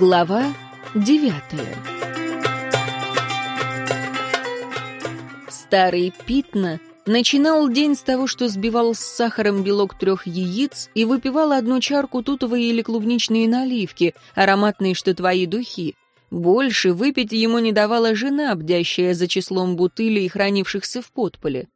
Глава девятая Старый Питна начинал день с того, что сбивал с сахаром белок трех яиц и выпивал одну чарку тутовой или клубничной наливки, ароматные, что твои духи. Больше выпить ему не давала жена, бдящая за числом бутылей, хранившихся в подполе.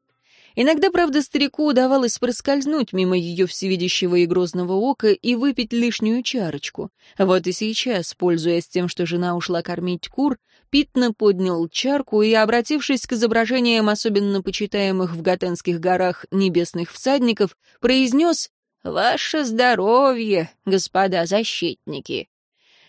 Иногда, правда, старику удавалось проскользнуть мимо ее всевидящего и грозного ока и выпить лишнюю чарочку. Вот и сейчас, пользуясь тем, что жена ушла кормить кур, Питно поднял чарку и, обратившись к изображениям особенно почитаемых в Гатенских горах небесных всадников, произнес «Ваше здоровье, господа защитники!»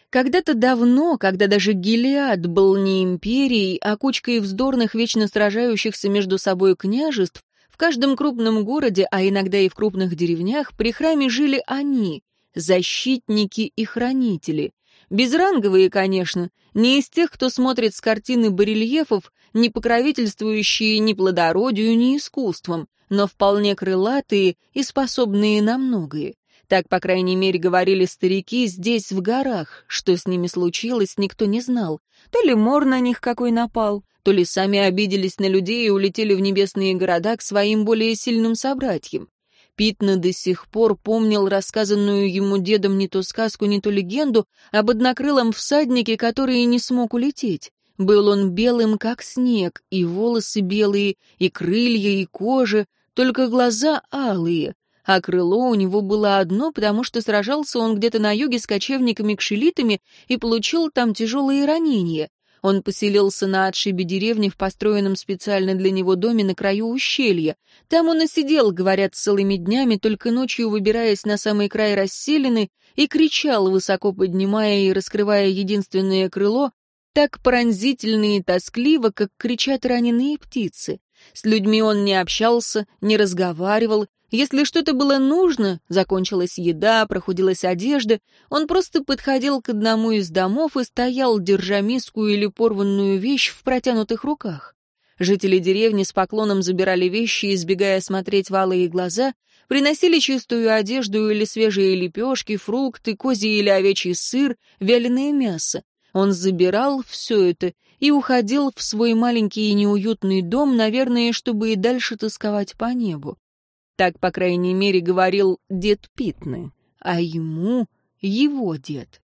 Когда-то давно, когда даже Гилеад был не империей, а кучкой вздорных, вечно сражающихся между собой княжеств, в каждом крупном городе, а иногда и в крупных деревнях, при храме жили они, защитники и хранители. Безранговые, конечно, не из тех, кто смотрит с картины барельефов, не покровительствующие ни плодородию, ни искусством, но вполне крылатые и способные на многое. Так, по крайней мере, говорили старики здесь, в горах. Что с ними случилось, никто не знал. То ли мор на них какой напал, то ли сами обиделись на людей и улетели в небесные города к своим более сильным собратьям. Питна до сих пор помнил рассказанную ему дедом не то сказку, не то легенду об однокрылом всаднике, который не смог улететь. Был он белым, как снег, и волосы белые, и крылья, и кожа, только глаза алые, а крыло у него было одно, потому что сражался он где-то на юге с кочевниками-кшелитами и получил там тяжелые ранения. Он поселился на отшибе деревни в построенном специально для него доме на краю ущелья. Там он и сидел, говорят, целыми днями, только ночью выбираясь на самый край расселены, и кричал, высоко поднимая и раскрывая единственное крыло, так пронзительно и тоскливо, как кричат раненые птицы. С людьми он не общался, не разговаривал, если что-то было нужно, закончилась еда, прохудилась одежда, он просто подходил к одному из домов и стоял, держа миску или порванную вещь в протянутых руках. Жители деревни с поклоном забирали вещи, избегая смотреть валые глаза, приносили чистую одежду или свежие лепешки, фрукты, козий или овечий сыр, вяленое мясо. Он забирал все это и уходил в свой маленький и неуютный дом, наверное, чтобы и дальше тосковать по небу. Так, по крайней мере, говорил дед Питны, а ему его дед.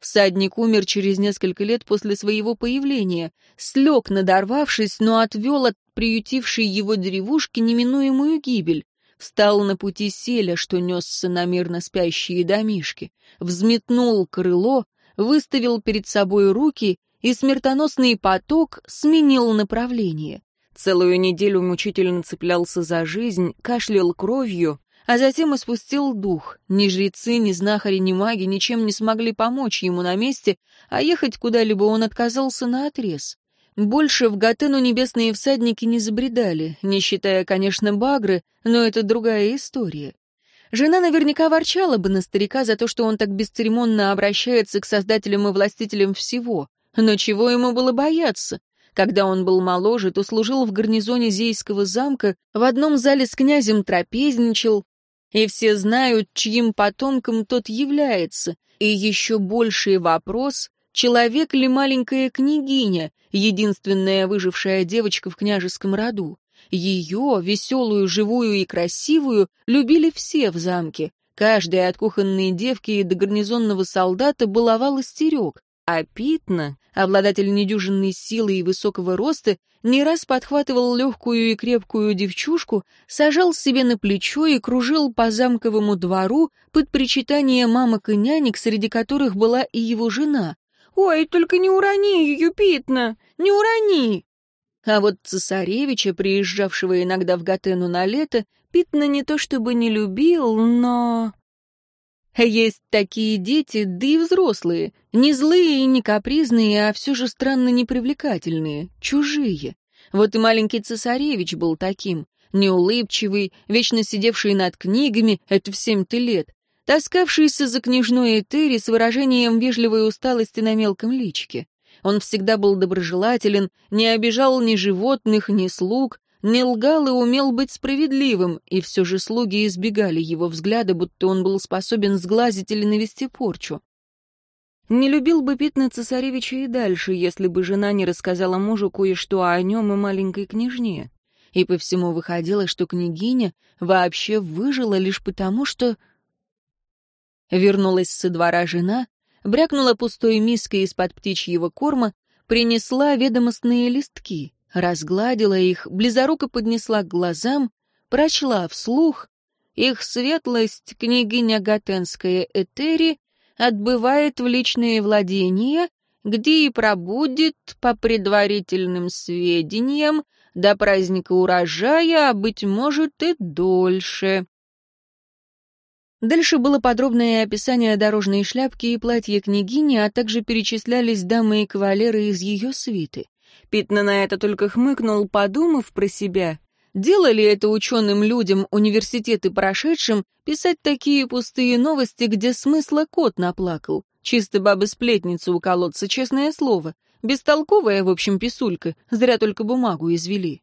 Всадник умер через несколько лет после своего появления, слег, надорвавшись, но отвел от приютившей его деревушки неминуемую гибель. Встал на пути селя, что несся на мирно спящие домишки, взметнул крыло, выставил перед собой руки, и смертоносный поток сменил направление. Целую неделю мучительно цеплялся за жизнь, кашлял кровью, а затем испустил дух. Ни жрецы, ни знахари, ни маги ничем не смогли помочь ему на месте, а ехать куда-либо он отказался наотрез. Больше в Гатену небесные всадники не забредали, не считая, конечно, Багры, но это другая история. Жена наверняка ворчала бы на старика за то, что он так бесцеремонно обращается к создателям и властителям всего. Но чего ему было бояться? Когда он был моложе, то служил в гарнизоне Зейского замка, в одном зале с князем трапезничал, и все знают, чьим потомком тот является. И еще больший вопрос — человек ли маленькая княгиня, единственная выжившая девочка в княжеском роду. Ее, веселую, живую и красивую, любили все в замке. Каждая от кухонной девки и до гарнизонного солдата баловал истерек, а Питна, обладатель недюжинной силы и высокого роста, не раз подхватывал легкую и крепкую девчушку, сажал себе на плечо и кружил по замковому двору под причитание мамок и нянек, среди которых была и его жена. «Ой, только не урони ее, Питна, не урони!» А вот цесаревича, приезжавшего иногда в Гатену на лето, Питна не то чтобы не любил, но... Есть такие дети, да и взрослые, не злые и не капризные, а все же странно непривлекательные, чужие. Вот и маленький цесаревич был таким, неулыбчивый, вечно сидевший над книгами, это в семь-то лет, таскавшийся за княжной Этери с выражением вежливой усталости на мелком личике. Он всегда был доброжелателен, не обижал ни животных, ни слуг, не лгал и умел быть справедливым, и все же слуги избегали его взгляда, будто он был способен сглазить или навести порчу. Не любил бы Питна цесаревича и дальше, если бы жена не рассказала мужу кое-что о нем и маленькой княжне. И по всему выходило, что княгиня вообще выжила лишь потому, что... Вернулась со двора жена, брякнула пустой миской из-под птичьего корма, принесла ведомостные листки, разгладила их, близоруко поднесла к глазам, прочла вслух. Их светлость, княгиня Гатенская Этери, отбывает в личные владения, где и пробудет, по предварительным сведениям, до праздника урожая, а, быть может, и дольше. Дальше было подробное описание дорожной шляпки и платья княгини, а также перечислялись дамы и кавалеры из ее свиты. Питна на это только хмыкнул, подумав про себя. Делали это ученым людям, университеты прошедшим, писать такие пустые новости, где смысла кот наплакал. Чисто баба-сплетница у колодца, честное слово. Бестолковая, в общем, писулька, зря только бумагу извели.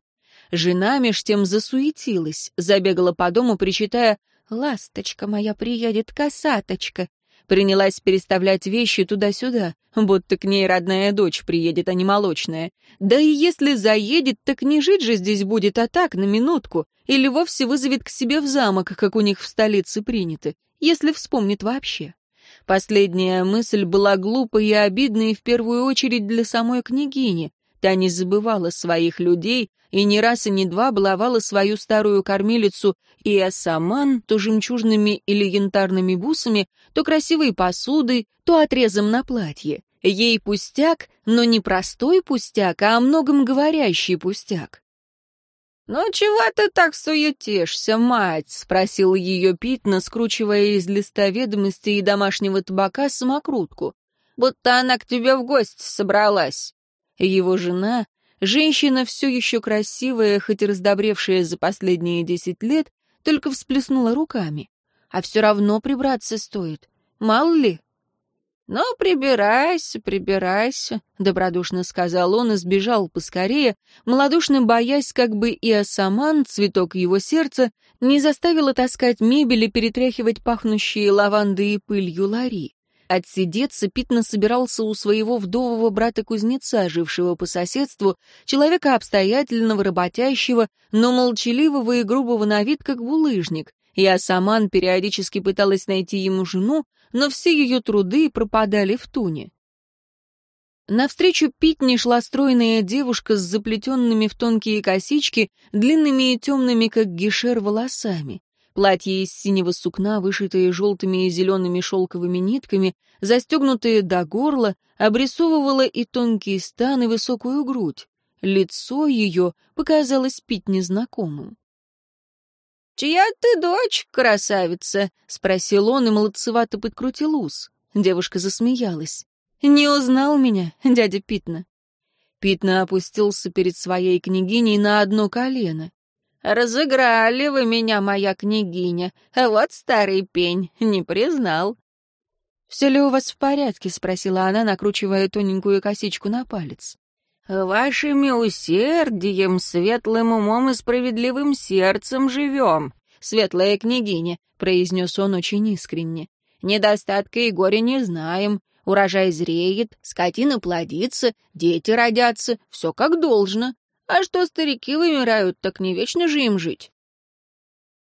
Жена меж тем засуетилась, забегала по дому, причитая «Ласточка моя приедет, косаточка!» Принялась переставлять вещи туда-сюда, будто к ней родная дочь приедет, а не молочная. Да и если заедет, так не жить же здесь будет, а так, на минутку. Или вовсе вызовет к себе в замок, как у них в столице принято, если вспомнит вообще. Последняя мысль была глупой и обидной в первую очередь для самой княгини. Та не забывала своих людей и не раз и не два баловала свою старую кормилицу и осаман то жемчужными или янтарными бусами, то красивой посудой, то отрезом на платье. Ей пустяк, но не простой пустяк, а о многом говорящий пустяк. «Ну чего ты так суетишься, мать?» — спросил ее Питна, скручивая из листа ведомости и домашнего табака самокрутку. «Будто она к тебе в гости собралась». Его жена, женщина все еще красивая, хоть и раздобревшая за последние десять лет, только всплеснула руками. А все равно прибраться стоит. Мало ли. «Ну, прибирайся, прибирайся», — добродушно сказал он и сбежал поскорее, малодушно боясь, как бы и осаман, цветок его сердца, не заставила таскать мебель и перетряхивать пахнущие лавандой и пылью лари. Отсидеться Питна собирался у своего вдового брата-кузнеца, жившего по соседству, человека обстоятельного, работящего, но молчаливого и грубого на вид, как булыжник. И Асаман периодически пыталась найти ему жену, но все ее труды пропадали в туне. Навстречу Питне шла стройная девушка с заплетенными в тонкие косички, длинными и темными, как гишер, волосами. Платье из синего сукна, вышитое желтыми и зелеными шелковыми нитками, застегнутое до горла, обрисовывало и тонкий стан, и высокую грудь. Лицо ее показалось пить незнакомым. «Чья ты дочь, красавица?» — спросил он и молодцевато подкрутил ус. Девушка засмеялась. «Не узнал меня, дядя Питна?» Питна опустился перед своей княгиней на одно колено. «Разыграли вы меня, моя княгиня. Вот старый пень, не признал». «Все ли у вас в порядке?» — спросила она, накручивая тоненькую косичку на палец. «Вашими усердием, светлым умом и справедливым сердцем живем, светлая княгиня», — произнес он очень искренне. «Недостатка и горя не знаем. Урожай зреет, скотина плодится, дети родятся, все как должно. А что старики вымирают, так не вечно же им жить.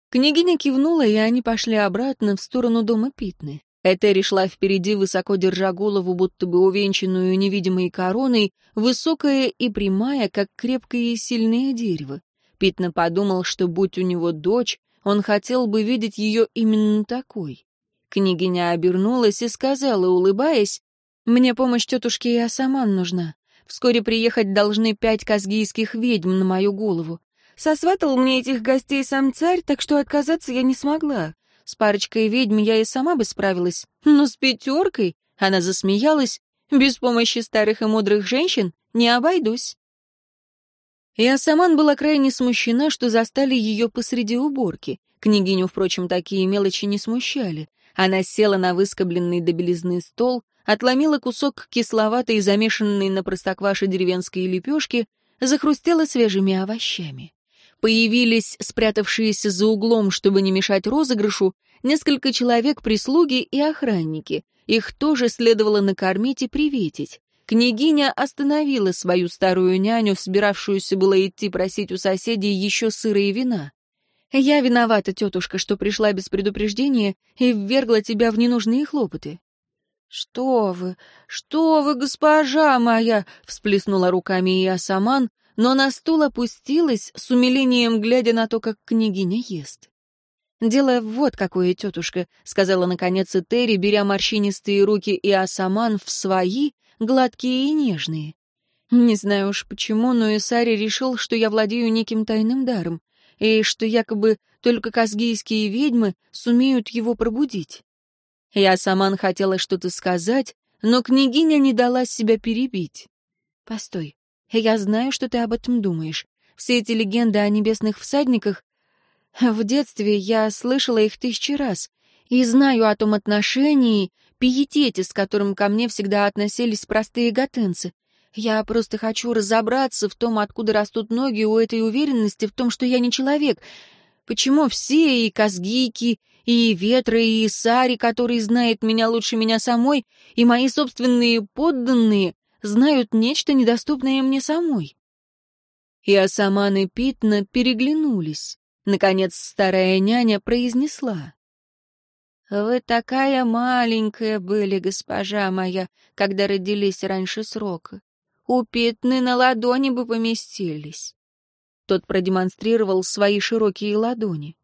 Княгиня кивнула, и они пошли обратно в сторону дома Питны. Этери шла впереди, высоко держа голову, будто бы увенчанную невидимой короной, высокая и прямая, как крепкое и сильное дерево. Питна подумал, что, будь у него дочь, он хотел бы видеть ее именно такой. Княгиня обернулась и сказала, улыбаясь, «Мне помощь тетушки Иосаман нужна. Вскоре приехать должны пять казгийских ведьм на мою голову. Сосватал мне этих гостей сам царь, так что отказаться я не смогла. С парочкой ведьм я и сама бы справилась. Но с пятеркой, она засмеялась, без помощи старых и мудрых женщин не обойдусь. И Асаман была крайне смущена, что застали ее посреди уборки. Княгиню, впрочем, такие мелочи не смущали. Она села на выскобленный до белизны стол, отломила кусок кисловатой, замешанной на простокваше деревенской лепешки, захрустела свежими овощами. Появились спрятавшиеся за углом, чтобы не мешать розыгрышу, несколько человек прислуги и охранники. Их тоже следовало накормить и приветить. Княгиня остановила свою старую няню, собиравшуюся было идти просить у соседей еще сыра и вина. «Я виновата, тетушка, что пришла без предупреждения и ввергла тебя в ненужные хлопоты». «Что вы, что вы, госпожа моя!» — всплеснула руками Иосаман, но на стул опустилась, с умилением глядя на то, как княгиня ест. «Дело вот какое, тетушка», — сказала наконец Этери, беря морщинистые руки Иосаман в свои, гладкие и нежные. Не знаю уж почему, но Исари решил, что я владею неким тайным даром, и что якобы только казгийские ведьмы сумеют его пробудить. Я сама хотела что-то сказать, но княгиня не дала себя перебить. «Постой, я знаю, что ты об этом думаешь. Все эти легенды о небесных всадниках... В детстве я слышала их тысячи раз и знаю о том отношении, пиетете, с которым ко мне всегда относились простые готенцы. Я просто хочу разобраться в том, откуда растут ноги у этой уверенности в том, что я не человек. Почему все, и казгийки, и ветры, и Сари, который знает меня лучше меня самой, и мои собственные подданные знают нечто недоступное мне самой? И Асаман и Питна переглянулись. Наконец старая няня произнесла. «Вы такая маленькая были, госпожа моя, когда родились раньше срока. У Питны на ладони бы поместились». Тот продемонстрировал свои широкие ладони.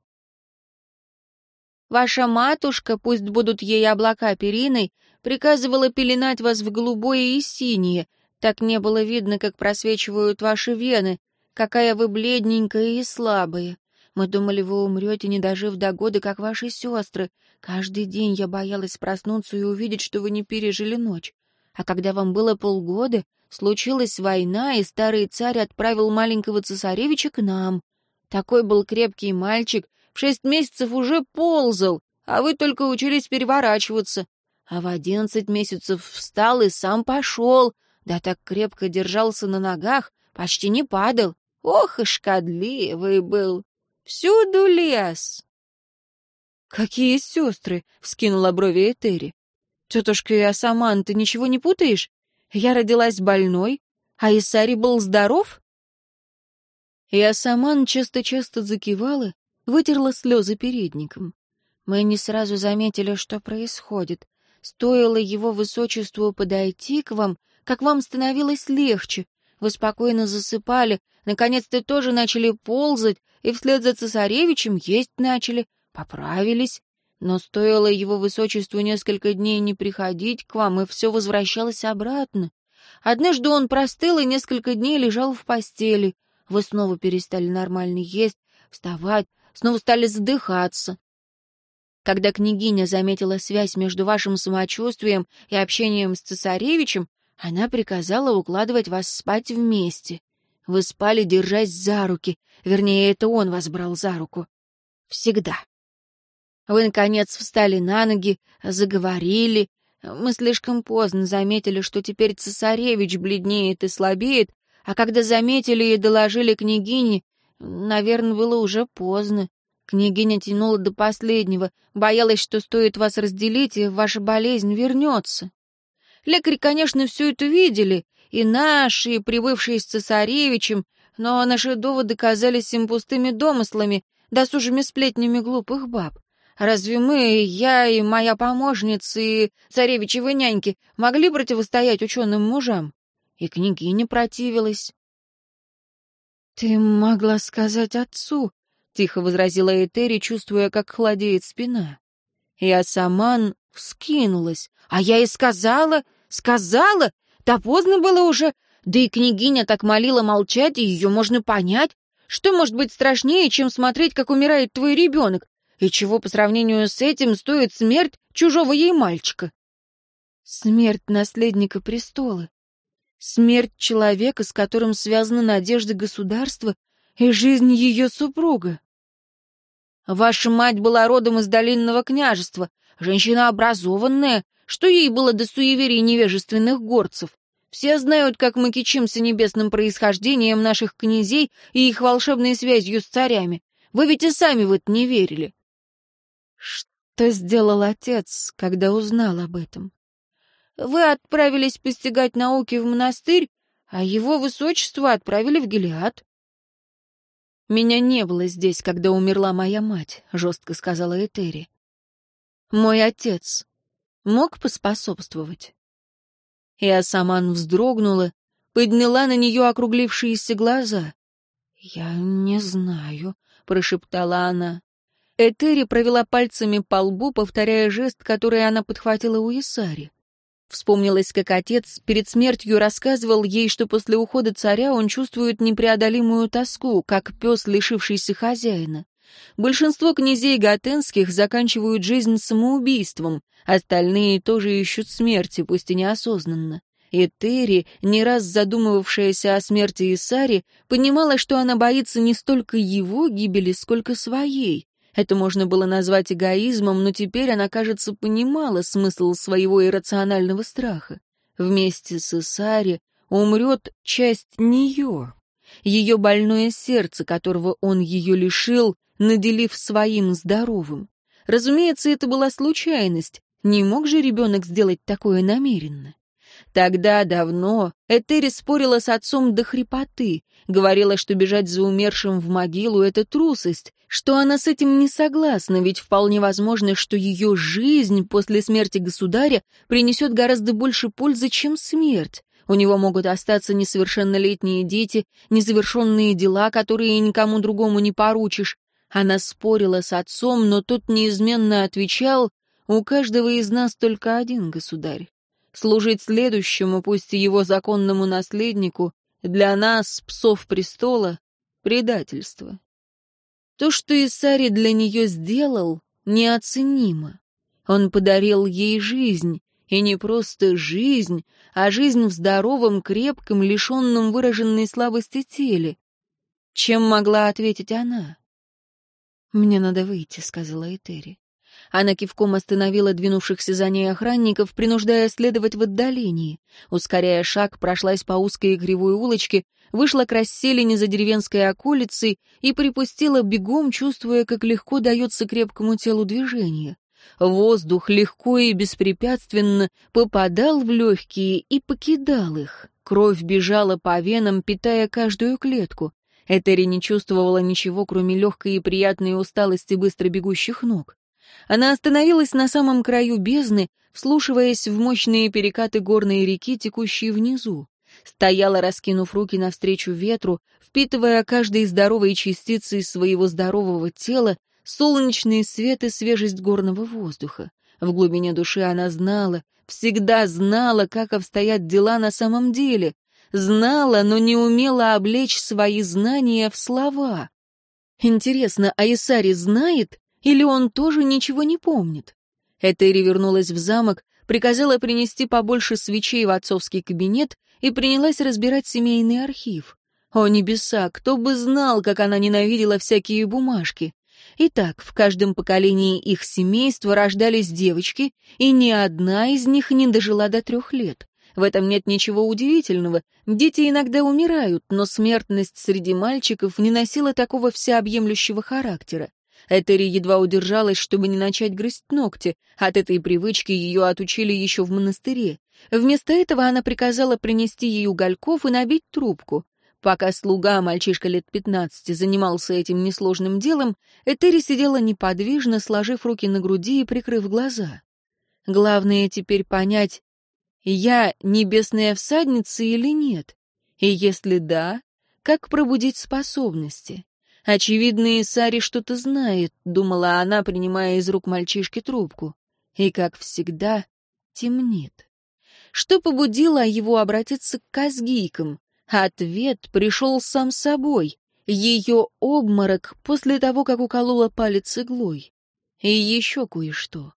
Ваша матушка, пусть будут ей облака периной, приказывала пеленать вас в голубое и синее. Так не было видно, как просвечивают ваши вены, какая вы бледненькая и слабая. Мы думали, вы умрете, не дожив до года, как ваши сестры. Каждый день я боялась проснуться и увидеть, что вы не пережили ночь. А когда вам было полгода, случилась война, и старый царь отправил маленького цесаревича к нам. Такой был крепкий мальчик, шесть месяцев уже ползал, а вы только учились переворачиваться. А в одиннадцать месяцев встал и сам пошел, да так крепко держался на ногах, почти не падал. Ох и шкодливый был, всюду лес. «Какие сестры?» — вскинула брови Этери. «Тетушка Иосаман, ты ничего не путаешь? Я родилась больной, а Исари был здоров?» Иосаман часто-часто закивала, вытерла слезы передником. Мы не сразу заметили, что происходит. Стоило его высочеству подойти к вам, как вам становилось легче. Вы спокойно засыпали, наконец-то тоже начали ползать, и вслед за цесаревичем есть начали, поправились. Но стоило его высочеству несколько дней не приходить к вам, и все возвращалось обратно. Однажды он простыл и несколько дней лежал в постели. Вы снова перестали нормально есть, вставать, снова стали задыхаться. Когда княгиня заметила связь между вашим самочувствием и общением с цесаревичем, она приказала укладывать вас спать вместе. Вы спали, держась за руки. Вернее, это он вас брал за руку. Всегда. Вы, наконец, встали на ноги, заговорили. Мы слишком поздно заметили, что теперь цесаревич бледнеет и слабеет, а когда заметили и доложили княгине, Наверное, было уже поздно. Княгиня тянула до последнего, боялась, что стоит вас разделить, и ваша болезнь вернется. Лекари, конечно, все это видели, и наши, и прибывшие с цесаревичем, но наши доводы казались им пустыми домыслами, досужими сплетнями глупых баб. Разве мы, я и моя помощница, и царевичевы няньки могли противостоять ученым мужам? И княгиня противилась. «Ты могла сказать отцу», — тихо возразила Этери, чувствуя, как холодеет спина. И Асаман вскинулась. «А я и сказала, сказала! Да поздно было уже. Да и княгиня так молила молчать, и ее можно понять. Что может быть страшнее, чем смотреть, как умирает твой ребенок? И чего по сравнению с этим стоит смерть чужого ей мальчика?» «Смерть наследника престола», Смерть человека, с которым связаны надежды государства и жизнь ее супруга. Ваша мать была родом из долинного княжества, женщина образованная, что ей было до суеверий невежественных горцев. Все знают, как мы кичимся небесным происхождением наших князей и их волшебной связью с царями. Вы ведь и сами в это не верили. Что сделал отец, когда узнал об этом? Вы отправились постигать науки в монастырь, а его высочество отправили в Гелиад». «Меня не было здесь, когда умерла моя мать», — жестко сказала Этери. «Мой отец мог поспособствовать?» И Асаман вздрогнула, подняла на нее округлившиеся глаза. «Я не знаю», — прошептала она. Этери провела пальцами по лбу, повторяя жест, который она подхватила у Исари. Вспомнилось, как отец перед смертью рассказывал ей, что после ухода царя он чувствует непреодолимую тоску, как пес, лишившийся хозяина. Большинство князей готенских заканчивают жизнь самоубийством, остальные тоже ищут смерти, пусть и неосознанно. И Терри, не раз задумывавшаяся о смерти Исари, понимала, что она боится не столько его гибели, сколько своей. Это можно было назвать эгоизмом, но теперь она, кажется, понимала смысл своего иррационального страха. Вместе с Исари умрет часть нее, ее больное сердце, которого он ее лишил, наделив своим здоровым. Разумеется, это была случайность. Не мог же ребенок сделать такое намеренно? Тогда, давно, Этери спорила с отцом до хрипоты, говорила, что бежать за умершим в могилу — это трусость, что она с этим не согласна, ведь вполне возможно, что ее жизнь после смерти государя принесет гораздо больше пользы, чем смерть. У него могут остаться несовершеннолетние дети, незавершенные дела, которые никому другому не поручишь. Она спорила с отцом, но тот неизменно отвечал, «У каждого из нас только один государь служить следующему, пусть и его законному наследнику, для нас, псов престола, предательство. То, что Исари для нее сделал, неоценимо. Он подарил ей жизнь, и не просто жизнь, а жизнь в здоровом, крепком, лишенном выраженной слабости теле. Чем могла ответить она? «Мне надо выйти», — сказала Этери. Она кивком остановила двинувшихся за ней охранников, принуждая следовать в отдалении. Ускоряя шаг, прошлась по узкой и кривой улочке, вышла к расселине за деревенской околицей и припустила бегом, чувствуя, как легко дается крепкому телу движение. Воздух легко и беспрепятственно попадал в легкие и покидал их. Кровь бежала по венам, питая каждую клетку. Этери не чувствовала ничего, кроме легкой и приятной усталости быстро бегущих ног. Она остановилась на самом краю бездны, вслушиваясь в мощные перекаты горной реки, текущие внизу. Стояла, раскинув руки навстречу ветру, впитывая каждой здоровой частицей своего здорового тела солнечный свет и свежесть горного воздуха. В глубине души она знала, всегда знала, как обстоят дела на самом деле. Знала, но не умела облечь свои знания в слова. Интересно, а Исари знает, или он тоже ничего не помнит? Этери вернулась в замок, приказала принести побольше свечей в отцовский кабинет и принялась разбирать семейный архив. О небеса, кто бы знал, как она ненавидела всякие бумажки. Итак, в каждом поколении их семейства рождались девочки, и ни одна из них не дожила до трех лет. В этом нет ничего удивительного. Дети иногда умирают, но смертность среди мальчиков не носила такого всеобъемлющего характера. Этери едва удержалась, чтобы не начать грызть ногти. От этой привычки ее отучили еще в монастыре. Вместо этого она приказала принести ей угольков и набить трубку. Пока слуга, мальчишка лет пятнадцати, занимался этим несложным делом, Этери сидела неподвижно, сложив руки на груди и прикрыв глаза. Главное теперь понять, я небесная всадница или нет? И если да, как пробудить способности? Очевидно, Исари что-то знает, думала она, принимая из рук мальчишки трубку. И, как всегда, темнит. Что побудило его обратиться к казгийкам? Ответ пришел сам собой. Ее обморок после того, как уколола палец иглой. И еще кое-что.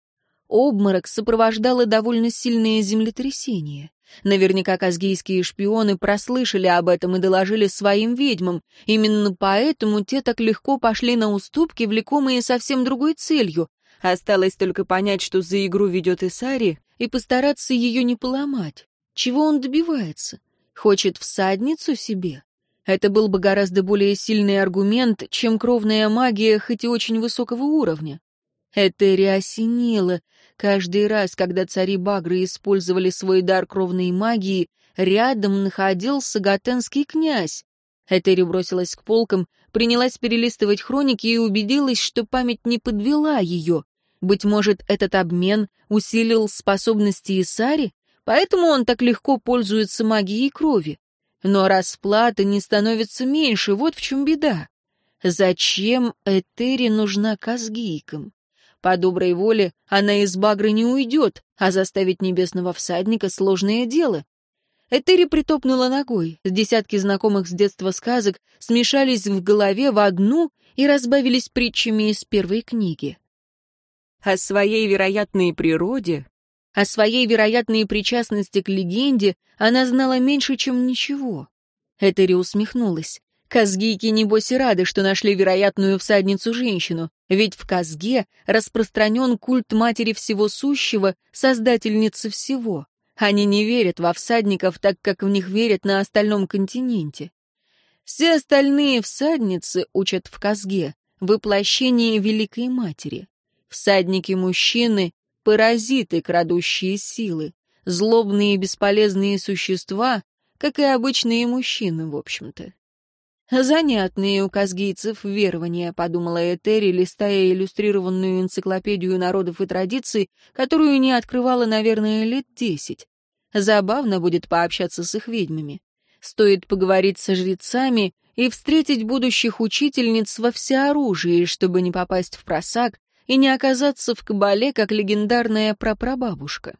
Обморок сопровождало довольно сильное землетрясение. Наверняка казгийские шпионы прослышали об этом и доложили своим ведьмам. Именно поэтому те так легко пошли на уступки, влекомые совсем другой целью. Осталось только понять, что за игру ведет Исари, и постараться ее не поломать. Чего он добивается? Хочет всадницу себе? Это был бы гораздо более сильный аргумент, чем кровная магия, хоть и очень высокого уровня. Этери осенило. Каждый раз, когда цари Багры использовали свой дар кровной магии, рядом находился готенский князь. Этери бросилась к полкам, принялась перелистывать хроники и убедилась, что память не подвела ее. Быть может, этот обмен усилил способности Исари, поэтому он так легко пользуется магией крови. Но расплата не становится меньше, вот в чем беда. Зачем Этери нужна казгийкам? По доброй воле она из Багры не уйдет, а заставить небесного всадника — сложное дело. Этери притопнула ногой. Десятки знакомых с детства сказок смешались в голове в одну и разбавились притчами из первой книги. О своей вероятной природе, о своей вероятной причастности к легенде она знала меньше, чем ничего. Этери усмехнулась. Казгийки, небось, и рады, что нашли вероятную всадницу-женщину, ведь в Казге распространен культ матери всего сущего, создательницы всего. Они не верят во всадников, так как в них верят на остальном континенте. Все остальные всадницы учат в Казге воплощение Великой Матери. Всадники-мужчины — паразиты, крадущие силы, злобные и бесполезные существа, как и обычные мужчины, в общем-то. «Занятные у казгийцев верования», — подумала Этери, листая иллюстрированную энциклопедию народов и традиций, которую не открывала, наверное, лет десять. Забавно будет пообщаться с их ведьмами. Стоит поговорить со жрецами и встретить будущих учительниц во всеоружии, чтобы не попасть в просак и не оказаться в кабале, как легендарная прапрабабушка.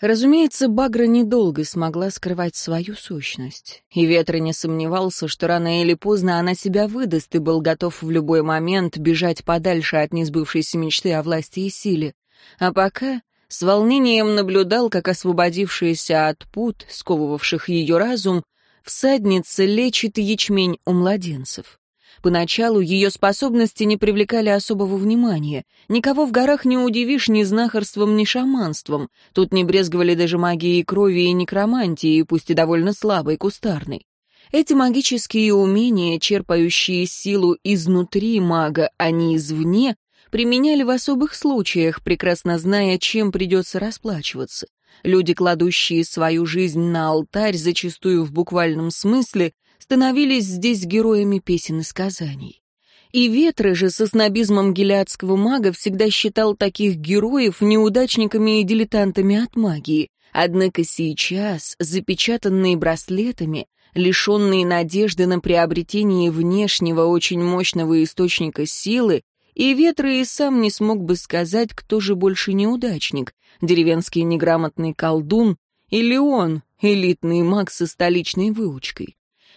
Разумеется, Багра недолго смогла скрывать свою сущность. И Ветра не сомневался, что рано или поздно она себя выдаст и был готов в любой момент бежать подальше от несбывшейся мечты о власти и силе. А пока с волнением наблюдал, как освободившаяся от пут, сковывавших ее разум, всадница лечит ячмень у младенцев. Поначалу ее способности не привлекали особого внимания. Никого в горах не удивишь ни знахарством, ни шаманством. Тут не брезговали даже магией крови и некромантией, пусть и довольно слабой, кустарной. Эти магические умения, черпающие силу изнутри мага, а не извне, применяли в особых случаях, прекрасно зная, чем придется расплачиваться. Люди, кладущие свою жизнь на алтарь, зачастую в буквальном смысле, становились здесь героями песен и сказаний. И Ветры же со снобизмом гелиадского мага всегда считал таких героев неудачниками и дилетантами от магии. Однако сейчас, запечатанные браслетами, лишенные надежды на приобретение внешнего очень мощного источника силы, и Ветры и сам не смог бы сказать, кто же больше неудачник, деревенский неграмотный колдун или он, элитный маг со столичной выучкой.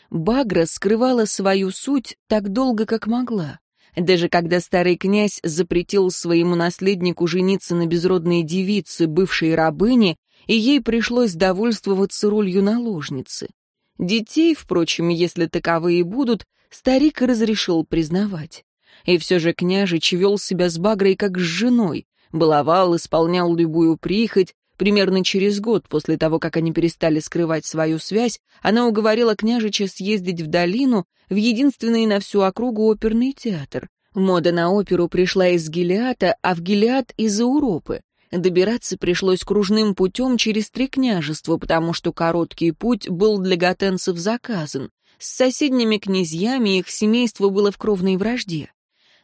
Багра скрывала свою суть так долго, как могла. Даже когда старый князь запретил своему наследнику жениться на безродной девице, бывшей рабыне, и ей пришлось довольствоваться ролью наложницы. Детей, впрочем, если таковые будут, старик разрешил признавать. И все же княжич вел себя с Багрой как с женой, баловал, исполнял любую прихоть, Примерно через год после того, как они перестали скрывать свою связь, она уговорила княжича съездить в долину, в единственный на всю округу оперный театр. Мода на оперу пришла из Гелиата, а в Гелиат — из Европы. Добираться пришлось кружным путем через три княжества, потому что короткий путь был для готенцев заказан. С соседними князьями их семейство было в кровной вражде.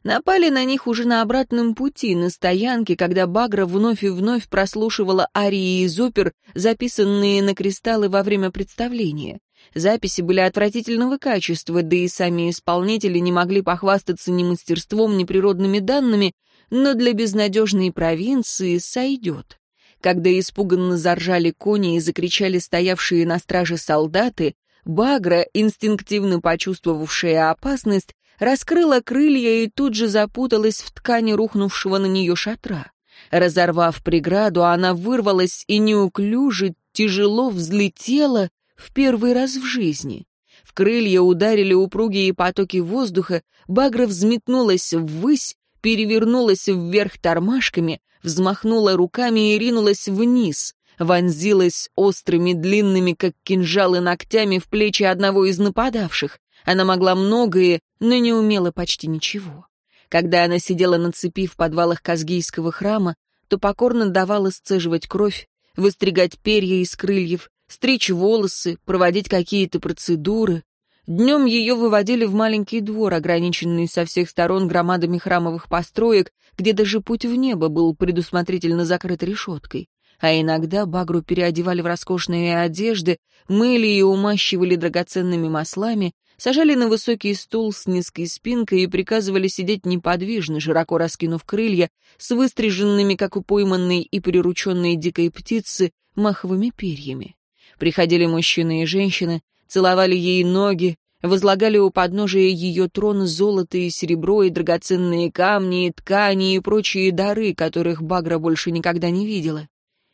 Напали на них уже на обратном пути, на стоянке, когда Багра вновь и вновь прослушивала арии из опер, записанные на кристаллы во время представления. Записи были отвратительного качества, да и сами исполнители не могли похвастаться ни мастерством, ни природными данными, но для безнадежной провинции сойдет. Когда испуганно заржали кони и закричали стоявшие на страже солдаты, Багра, инстинктивно почувствовавшая опасность, раскрыла крылья и тут же запуталась в ткани рухнувшего на нее шатра. Разорвав преграду, она вырвалась и неуклюже, тяжело взлетела в первый раз в жизни. В крылья ударили упругие потоки воздуха, Багра взметнулась ввысь, перевернулась вверх тормашками, взмахнула руками и ринулась вниз, вонзилась острыми длинными, как кинжалы, ногтями в плечи одного из нападавших. Она могла многое, но не умела почти ничего. Когда она сидела на цепи в подвалах Казгийского храма, то покорно давала сцеживать кровь, выстригать перья из крыльев, стричь волосы, проводить какие-то процедуры. Днем ее выводили в маленький двор, ограниченный со всех сторон громадами храмовых построек, где даже путь в небо был предусмотрительно закрыт решеткой. А иногда Багру переодевали в роскошные одежды, мыли и умащивали драгоценными маслами, сажали на высокий стул с низкой спинкой и приказывали сидеть неподвижно, широко раскинув крылья, с выстриженными, как у пойманной и прирученной дикой птицы, маховыми перьями. Приходили мужчины и женщины, целовали ей ноги, возлагали у подножия ее трона золото и серебро и драгоценные камни и ткани и прочие дары, которых Багра больше никогда не видела.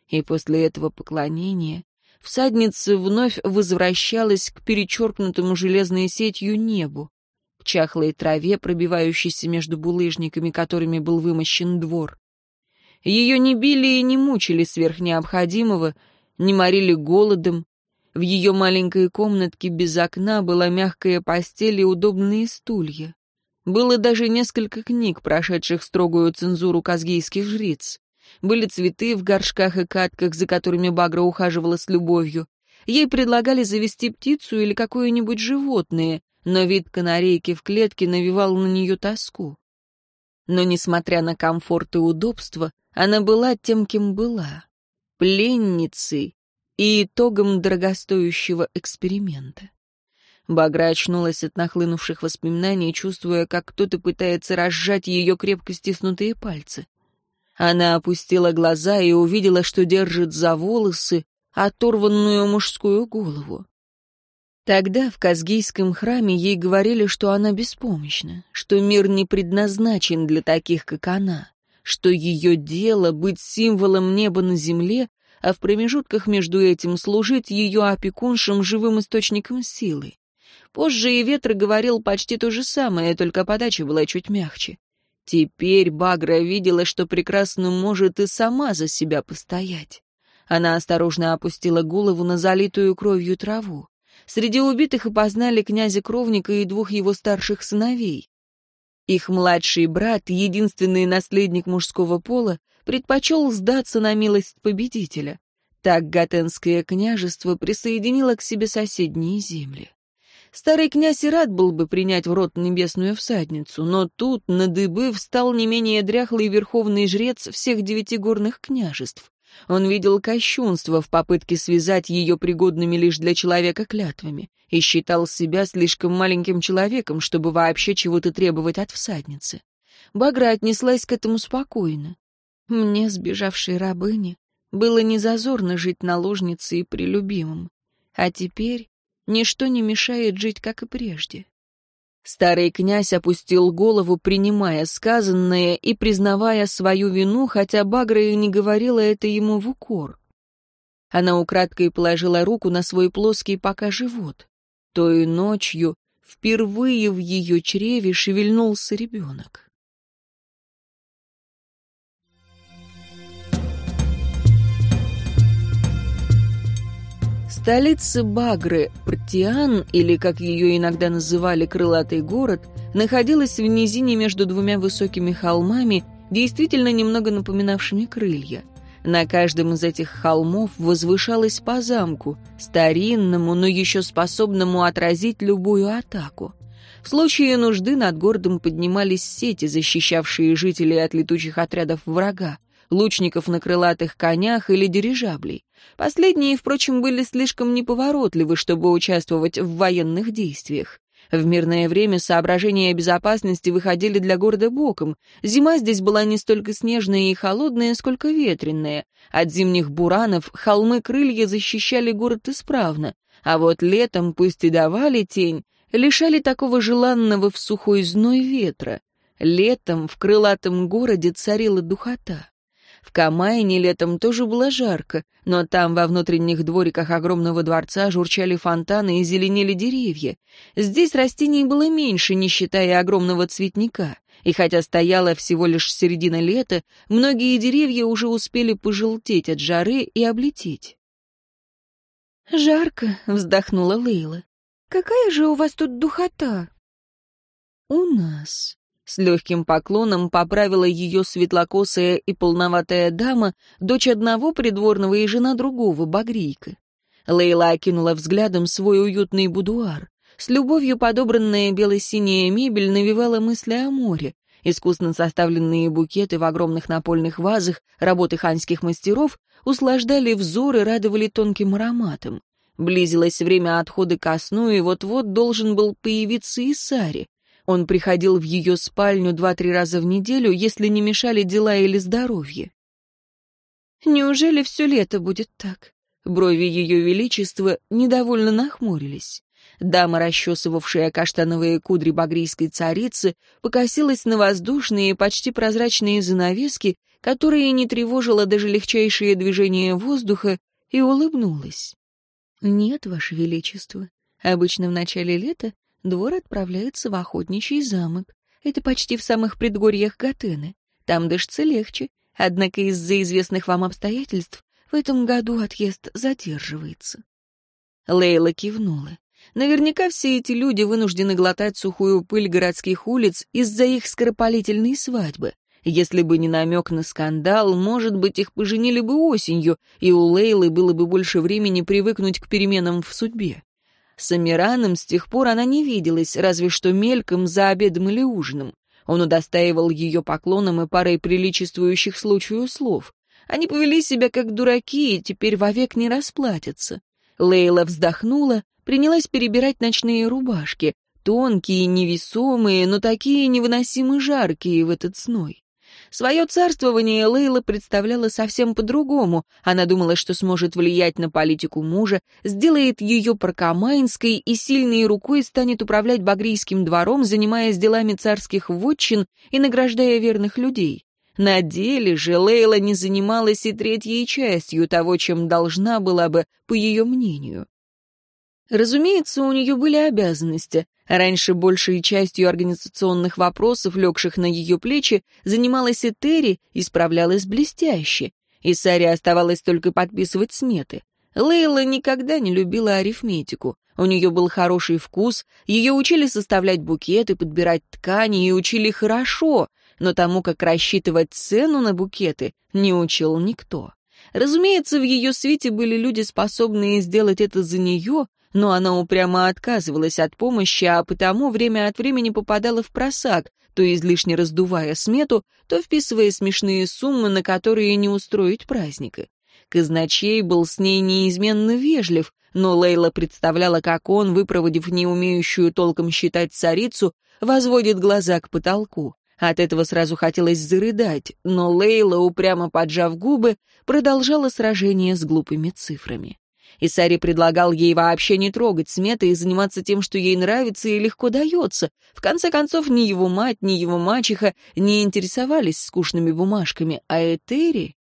И после этого поклонения всадница вновь возвращалась к перечеркнутому железной сетью небу, к чахлой траве, пробивающейся между булыжниками, которыми был вымощен двор. Ее не били и не мучили сверх необходимого, не морили голодом. В ее маленькой комнатке без окна была мягкая постель и удобные стулья. Было даже несколько книг, прошедших строгую цензуру казгийских жриц. Были цветы в горшках и катках, за которыми Багра ухаживала с любовью. Ей предлагали завести птицу или какое-нибудь животное, но вид канарейки в клетке навевал на нее тоску. Но, несмотря на комфорт и удобство, она была тем, кем была пленницей и итогом дорогостоящего эксперимента. Багра очнулась от нахлынувших воспоминаний, чувствуя, как кто-то пытается разжать ее крепко стиснутые пальцы. Она опустила глаза и увидела, что держит за волосы оторванную мужскую голову. Тогда в Казгийском храме ей говорили, что она беспомощна, что мир не предназначен для таких, как она что ее дело — быть символом неба на земле, а в промежутках между этим служить ее опекуншим живым источником силы. Позже и Ветра говорил почти то же самое, только подача была чуть мягче. Теперь Багра видела, что прекрасно может и сама за себя постоять. Она осторожно опустила голову на залитую кровью траву. Среди убитых опознали князя Кровника и двух его старших сыновей. Их младший брат, единственный наследник мужского пола, предпочел сдаться на милость победителя. Так Гатенское княжество присоединило к себе соседние земли. Старый князь и рад был бы принять в рот небесную всадницу, но тут на дыбы встал не менее дряхлый верховный жрец всех девяти горных княжеств. Он видел кощунство в попытке связать ее пригодными лишь для человека клятвами и считал себя слишком маленьким человеком, чтобы вообще чего-то требовать от всадницы. Багра отнеслась к этому спокойно. Мне, сбежавшей рабыне, было незазорно жить наложницей и при любимом, а теперь ничто не мешает жить, как и прежде. Старый князь опустил голову, принимая сказанное и признавая свою вину, хотя Багра и не говорила это ему в укор. Она украдкой положила руку на свой плоский пока живот. Той ночью впервые в ее чреве шевельнулся ребенок. Столица Багры, Партиан, или, как ее иногда называли, крылатый город, находилась в низине между двумя высокими холмами, действительно немного напоминавшими крылья. На каждом из этих холмов возвышалась по замку, старинному, но еще способному отразить любую атаку. В случае нужды над городом поднимались сети, защищавшие жителей от летучих отрядов врага лучников на крылатых конях или дирижаблей. Последние, впрочем, были слишком неповоротливы, чтобы участвовать в военных действиях. В мирное время соображения безопасности выходили для города боком. Зима здесь была не столько снежная и холодная, сколько ветреная. От зимних буранов холмы крылья защищали город исправно, а вот летом, пусть и давали тень, лишали такого желанного в сухой зной ветра. Летом в крылатом городе царила духота. В Камайне летом тоже было жарко, но там во внутренних двориках огромного дворца журчали фонтаны и зеленели деревья. Здесь растений было меньше, не считая огромного цветника. И хотя стояла всего лишь середина лета, многие деревья уже успели пожелтеть от жары и облететь. «Жарко», — вздохнула Лейла. «Какая же у вас тут духота?» «У нас С легким поклоном поправила ее светлокосая и полноватая дама, дочь одного придворного и жена другого, багрийка. Лейла окинула взглядом свой уютный будуар. С любовью подобранная бело-синяя мебель навевала мысли о море. Искусно составленные букеты в огромных напольных вазах работы ханьских мастеров услаждали взор и радовали тонким ароматом. Близилось время отхода ко сну, и вот-вот должен был появиться и Сари. Он приходил в ее спальню два-три раза в неделю, если не мешали дела или здоровье. Неужели все лето будет так? Брови ее величества недовольно нахмурились. Дама, расчесывавшая каштановые кудри багрийской царицы, покосилась на воздушные, почти прозрачные занавески, которые не тревожило даже легчайшее движение воздуха, и улыбнулась. «Нет, Ваше Величество, обычно в начале лета двор отправляется в охотничий замок. Это почти в самых предгорьях Гатены. Там дышится легче, однако из-за известных вам обстоятельств в этом году отъезд задерживается». Лейла кивнула. Наверняка все эти люди вынуждены глотать сухую пыль городских улиц из-за их скоропалительной свадьбы. Если бы не намек на скандал, может быть, их поженили бы осенью, и у Лейлы было бы больше времени привыкнуть к переменам в судьбе. С Амираном с тех пор она не виделась, разве что мельком за обедом или ужином. Он удостаивал ее поклоном и парой приличествующих случаю слов. Они повели себя как дураки и теперь вовек не расплатятся. Лейла вздохнула, принялась перебирать ночные рубашки, тонкие, невесомые, но такие невыносимо жаркие в этот сной. Свое царствование Лейла представляла совсем по-другому. Она думала, что сможет влиять на политику мужа, сделает ее паркомайнской и сильной рукой станет управлять багрийским двором, занимаясь делами царских вотчин и награждая верных людей. На деле же Лейла не занималась и третьей частью того, чем должна была бы, по ее мнению. Разумеется, у нее были обязанности. Раньше большей частью организационных вопросов, легших на ее плечи, занималась Этери и справлялась блестяще. И Саре оставалось только подписывать сметы. Лейла никогда не любила арифметику. У нее был хороший вкус, ее учили составлять букеты, подбирать ткани и учили хорошо, но тому, как рассчитывать цену на букеты, не учил никто. Разумеется, в ее свете были люди, способные сделать это за нее, но она упрямо отказывалась от помощи, а потому время от времени попадала в просак, то излишне раздувая смету, то вписывая смешные суммы, на которые не устроить праздника. Казначей был с ней неизменно вежлив, но Лейла представляла, как он, выпроводив не умеющую толком считать царицу, возводит глаза к потолку. От этого сразу хотелось зарыдать, но Лейла, упрямо поджав губы, продолжала сражение с глупыми цифрами. И Сари предлагал ей вообще не трогать сметы и заниматься тем, что ей нравится и легко дается. В конце концов, ни его мать, ни его мачеха не интересовались скучными бумажками, а Этери...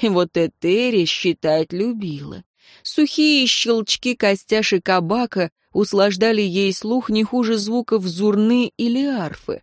И вот Этери считать любила. Сухие щелчки костяшек кабака услаждали ей слух не хуже звуков зурны или арфы.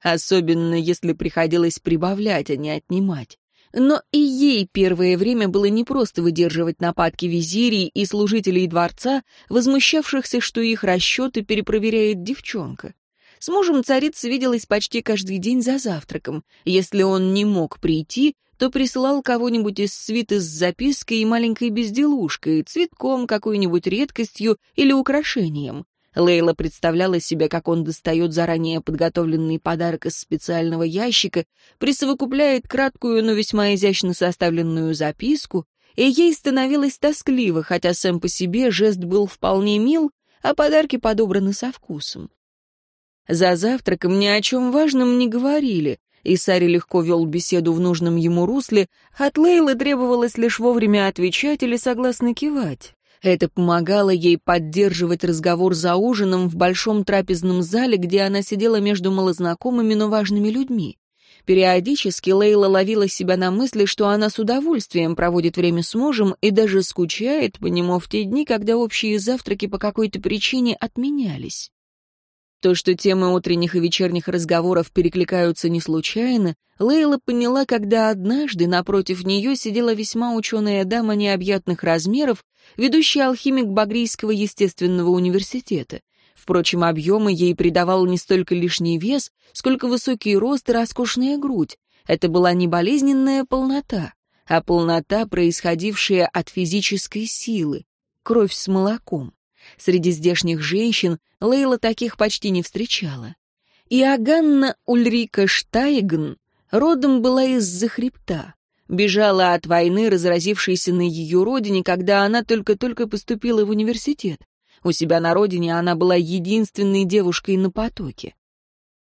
Особенно, если приходилось прибавлять, а не отнимать. Но и ей первое время было непросто выдерживать нападки визирей и служителей дворца, возмущавшихся, что их расчеты перепроверяет девчонка. С мужем царица виделась почти каждый день за завтраком. Если он не мог прийти, то присылал кого-нибудь из свиты с запиской и маленькой безделушкой, цветком, какой-нибудь редкостью или украшением. Лейла представляла себе, как он достает заранее подготовленный подарок из специального ящика, присовокупляет краткую, но весьма изящно составленную записку, и ей становилось тоскливо, хотя сам по себе жест был вполне мил, а подарки подобраны со вкусом. За завтраком ни о чем важном не говорили, и Сари легко вел беседу в нужном ему русле, от Лейлы требовалось лишь вовремя отвечать или согласно кивать. Это помогало ей поддерживать разговор за ужином в большом трапезном зале, где она сидела между малознакомыми, но важными людьми. Периодически Лейла ловила себя на мысли, что она с удовольствием проводит время с мужем и даже скучает по нему в те дни, когда общие завтраки по какой-то причине отменялись. То, что темы утренних и вечерних разговоров перекликаются не случайно, Лейла поняла, когда однажды напротив нее сидела весьма ученая дама необъятных размеров, ведущий алхимик Багрийского естественного университета. Впрочем, объемы ей придавал не столько лишний вес, сколько высокий рост и роскошная грудь. Это была не болезненная полнота, а полнота, происходившая от физической силы, кровь с молоком. Среди здешних женщин Лейла таких почти не встречала. И Аганна Ульрика Штайгн родом была из-за хребта. Бежала от войны, разразившейся на ее родине, когда она только-только поступила в университет. У себя на родине она была единственной девушкой на потоке.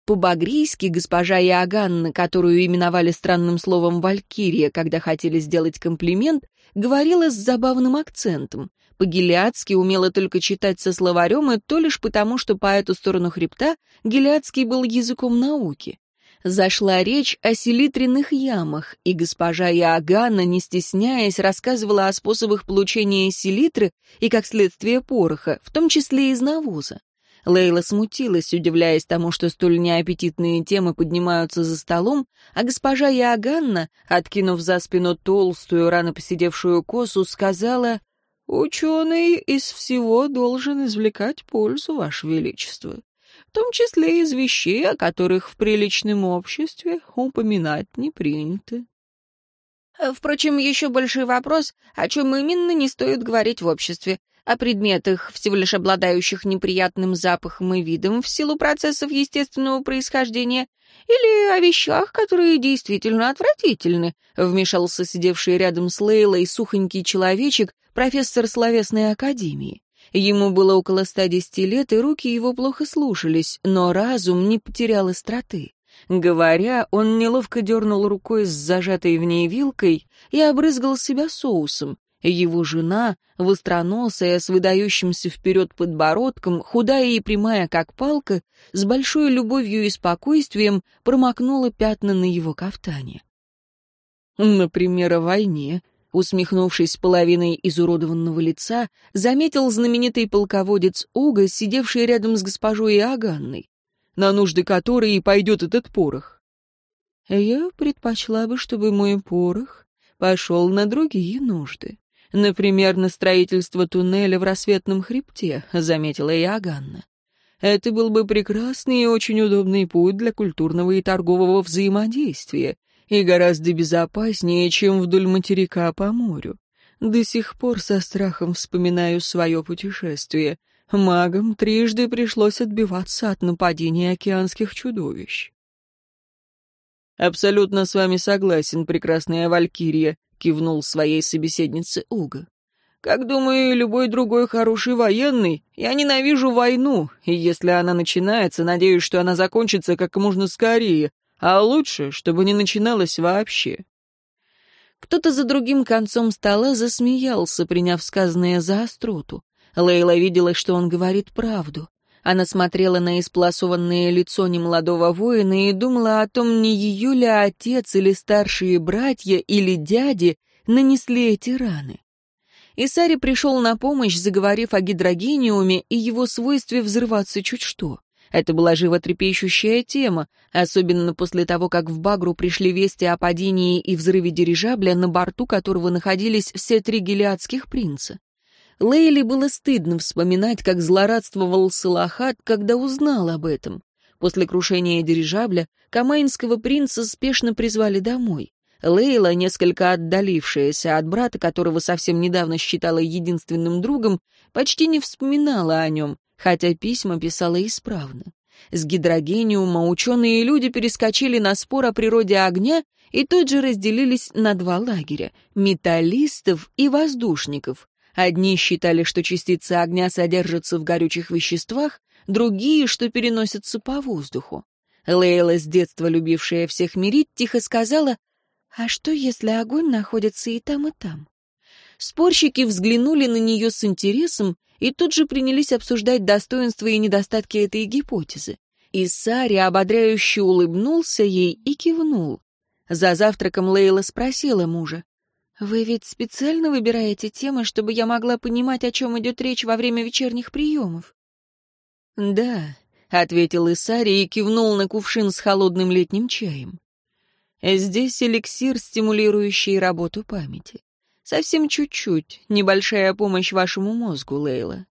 По-багрийски госпожа Иоганна, которую именовали странным словом «валькирия», когда хотели сделать комплимент, говорила с забавным акцентом. По-гелиадски умела только читать со словарем, и то лишь потому, что по эту сторону хребта гелиадский был языком науки зашла речь о селитренных ямах, и госпожа Иоганна, не стесняясь, рассказывала о способах получения селитры и, как следствие, пороха, в том числе из навоза. Лейла смутилась, удивляясь тому, что столь неаппетитные темы поднимаются за столом, а госпожа Иоганна, откинув за спину толстую, рано посидевшую косу, сказала, «Ученый из всего должен извлекать пользу, Ваше Величество в том числе из вещей, о которых в приличном обществе упоминать не принято. Впрочем, еще больший вопрос, о чем именно не стоит говорить в обществе. О предметах, всего лишь обладающих неприятным запахом и видом в силу процессов естественного происхождения, или о вещах, которые действительно отвратительны, вмешался сидевший рядом с Лейлой сухонький человечек, профессор словесной академии. Ему было около 110 лет, и руки его плохо слушались, но разум не потерял остроты. Говоря, он неловко дернул рукой с зажатой в ней вилкой и обрызгал себя соусом. Его жена, востроносая, с выдающимся вперед подбородком, худая и прямая, как палка, с большой любовью и спокойствием промокнула пятна на его кафтане. Например, о войне, Усмехнувшись половиной изуродованного лица, заметил знаменитый полководец Уга, сидевший рядом с госпожой Иоганной, на нужды которой и пойдет этот порох. Я предпочла бы, чтобы мой порох пошел на другие нужды. Например, на строительство туннеля в рассветном хребте, заметила Иоганна. Это был бы прекрасный и очень удобный путь для культурного и торгового взаимодействия, и гораздо безопаснее, чем вдоль материка по морю. До сих пор со страхом вспоминаю свое путешествие. Магам трижды пришлось отбиваться от нападения океанских чудовищ. «Абсолютно с вами согласен, прекрасная Валькирия», — кивнул своей собеседнице Уга. «Как думаю, любой другой хороший военный, я ненавижу войну, и если она начинается, надеюсь, что она закончится как можно скорее, а лучше, чтобы не начиналось вообще. Кто-то за другим концом стола засмеялся, приняв сказанное за остроту. Лейла видела, что он говорит правду. Она смотрела на исполосованное лицо немолодого воина и думала о том, не ее ли отец или старшие братья или дяди нанесли эти раны. Исари пришел на помощь, заговорив о гидрогениуме и его свойстве взрываться чуть что. Это была животрепещущая тема, особенно после того, как в Багру пришли вести о падении и взрыве дирижабля, на борту которого находились все три гелиадских принца. Лейли было стыдно вспоминать, как злорадствовал Салахат, когда узнал об этом. После крушения дирижабля Камайнского принца спешно призвали домой. Лейла, несколько отдалившаяся от брата, которого совсем недавно считала единственным другом, почти не вспоминала о нем, хотя письма писала исправно. С гидрогениума ученые люди перескочили на спор о природе огня и тут же разделились на два лагеря — металлистов и воздушников. Одни считали, что частицы огня содержатся в горючих веществах, другие, что переносятся по воздуху. Лейла, с детства любившая всех мирить, тихо сказала, «А что, если огонь находится и там, и там?» Спорщики взглянули на нее с интересом и тут же принялись обсуждать достоинства и недостатки этой гипотезы. И Сари ободряюще улыбнулся ей и кивнул. За завтраком Лейла спросила мужа. «Вы ведь специально выбираете темы, чтобы я могла понимать, о чем идет речь во время вечерних приемов?» «Да», — ответил Исари и кивнул на кувшин с холодным летним чаем. «Здесь эликсир, стимулирующий работу памяти. Совсем чуть-чуть, небольшая помощь вашему мозгу, Лейла.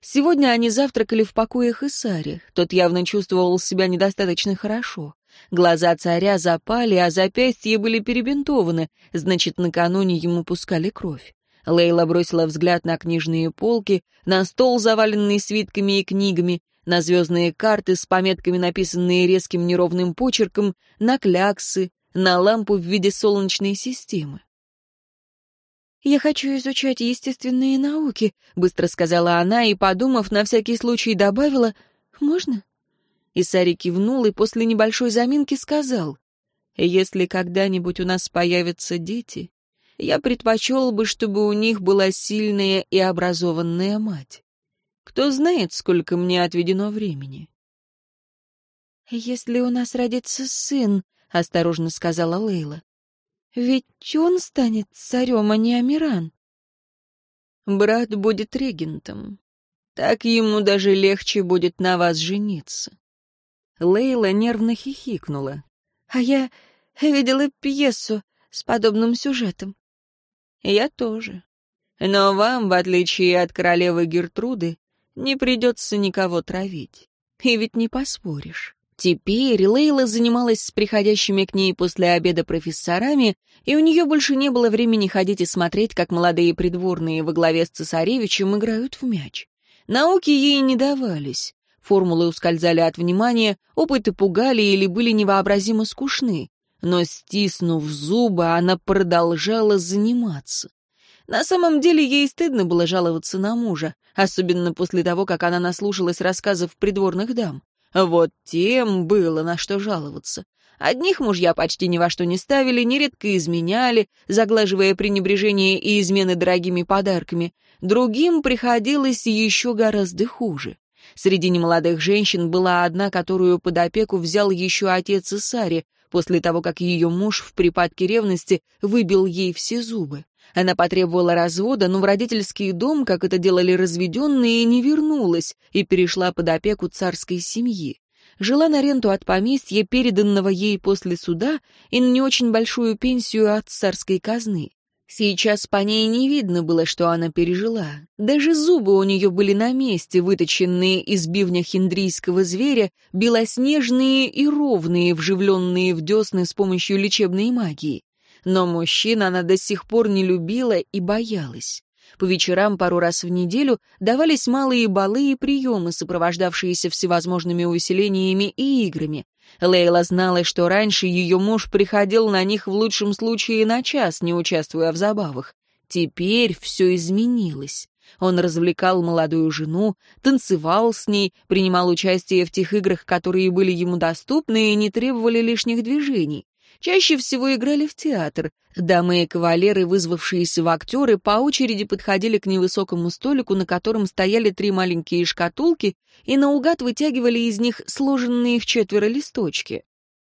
Сегодня они завтракали в покоях Исари. Тот явно чувствовал себя недостаточно хорошо. Глаза царя запали, а запястья были перебинтованы, значит, накануне ему пускали кровь. Лейла бросила взгляд на книжные полки, на стол, заваленный свитками и книгами, на звездные карты с пометками, написанные резким неровным почерком, на кляксы, на лампу в виде солнечной системы. «Я хочу изучать естественные науки», — быстро сказала она и, подумав, на всякий случай добавила «Можно?» Исари кивнул и после небольшой заминки сказал «Если когда-нибудь у нас появятся дети, я предпочел бы, чтобы у них была сильная и образованная мать. Кто знает, сколько мне отведено времени?» «Если у нас родится сын», — осторожно сказала Лейла, ведь он станет царем, а не Амиран. Брат будет регентом. Так ему даже легче будет на вас жениться. Лейла нервно хихикнула. А я видела пьесу с подобным сюжетом. Я тоже. Но вам, в отличие от королевы Гертруды, не придется никого травить. И ведь не поспоришь. Теперь Лейла занималась с приходящими к ней после обеда профессорами, и у нее больше не было времени ходить и смотреть, как молодые придворные во главе с цесаревичем играют в мяч. Науки ей не давались. Формулы ускользали от внимания, опыты пугали или были невообразимо скучны. Но, стиснув зубы, она продолжала заниматься. На самом деле ей стыдно было жаловаться на мужа, особенно после того, как она наслушалась рассказов придворных дам. Вот тем было на что жаловаться. Одних мужья почти ни во что не ставили, нередко изменяли, заглаживая пренебрежение и измены дорогими подарками. Другим приходилось еще гораздо хуже. Среди немолодых женщин была одна, которую под опеку взял еще отец Исари, после того, как ее муж в припадке ревности выбил ей все зубы. Она потребовала развода, но в родительский дом, как это делали разведенные, не вернулась и перешла под опеку царской семьи. Жила на ренту от поместья, переданного ей после суда, и на не очень большую пенсию от царской казны. Сейчас по ней не видно было, что она пережила. Даже зубы у нее были на месте, выточенные из бивня хиндрийского зверя, белоснежные и ровные, вживленные в десны с помощью лечебной магии. Но мужчин она до сих пор не любила и боялась. По вечерам пару раз в неделю давались малые балы и приемы, сопровождавшиеся всевозможными увеселениями и играми. Лейла знала, что раньше ее муж приходил на них в лучшем случае на час, не участвуя в забавах. Теперь все изменилось. Он развлекал молодую жену, танцевал с ней, принимал участие в тех играх, которые были ему доступны и не требовали лишних движений. Чаще всего играли в театр. Дамы и кавалеры, вызвавшиеся в актеры, по очереди подходили к невысокому столику, на котором стояли три маленькие шкатулки, и наугад вытягивали из них сложенные в четверо листочки.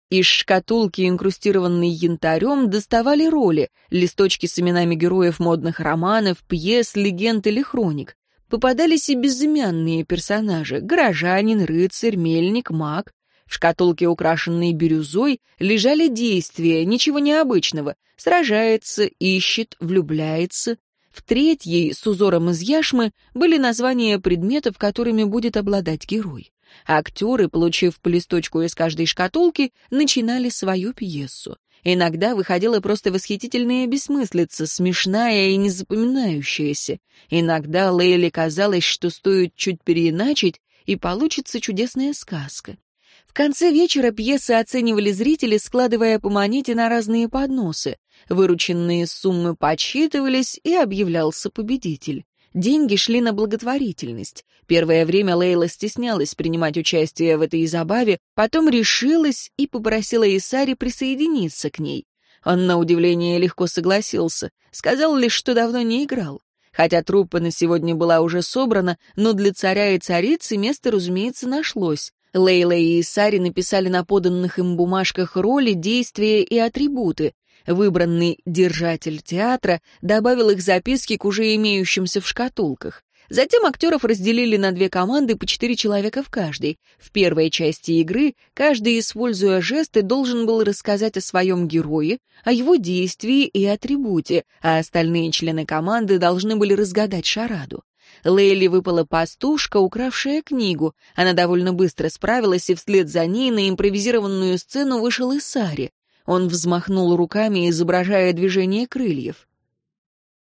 Из шкатулки, инкрустированной янтарем, доставали роли, листочки с именами героев модных романов, пьес, легенд или хроник. Попадались и безымянные персонажи — горожанин, рыцарь, мельник, маг. В шкатулке, украшенной бирюзой, лежали действия, ничего необычного. Сражается, ищет, влюбляется. В третьей, с узором из яшмы, были названия предметов, которыми будет обладать герой. Актеры, получив по листочку из каждой шкатулки, начинали свою пьесу. Иногда выходила просто восхитительная бессмыслица, смешная и незапоминающаяся. Иногда Лейле казалось, что стоит чуть переиначить, и получится чудесная сказка. В конце вечера пьесы оценивали зрители, складывая по монете на разные подносы. Вырученные суммы подсчитывались, и объявлялся победитель. Деньги шли на благотворительность. Первое время Лейла стеснялась принимать участие в этой забаве, потом решилась и попросила Исари присоединиться к ней. Он, на удивление, легко согласился, сказал лишь, что давно не играл. Хотя труппа на сегодня была уже собрана, но для царя и царицы место, разумеется, нашлось. Лейла и Исари написали на поданных им бумажках роли, действия и атрибуты. Выбранный держатель театра добавил их записки к уже имеющимся в шкатулках. Затем актеров разделили на две команды по четыре человека в каждой. В первой части игры каждый, используя жесты, должен был рассказать о своем герое, о его действии и атрибуте, а остальные члены команды должны были разгадать шараду. Лейли выпала пастушка, укравшая книгу. Она довольно быстро справилась, и вслед за ней на импровизированную сцену вышел Исари. Он взмахнул руками, изображая движение крыльев.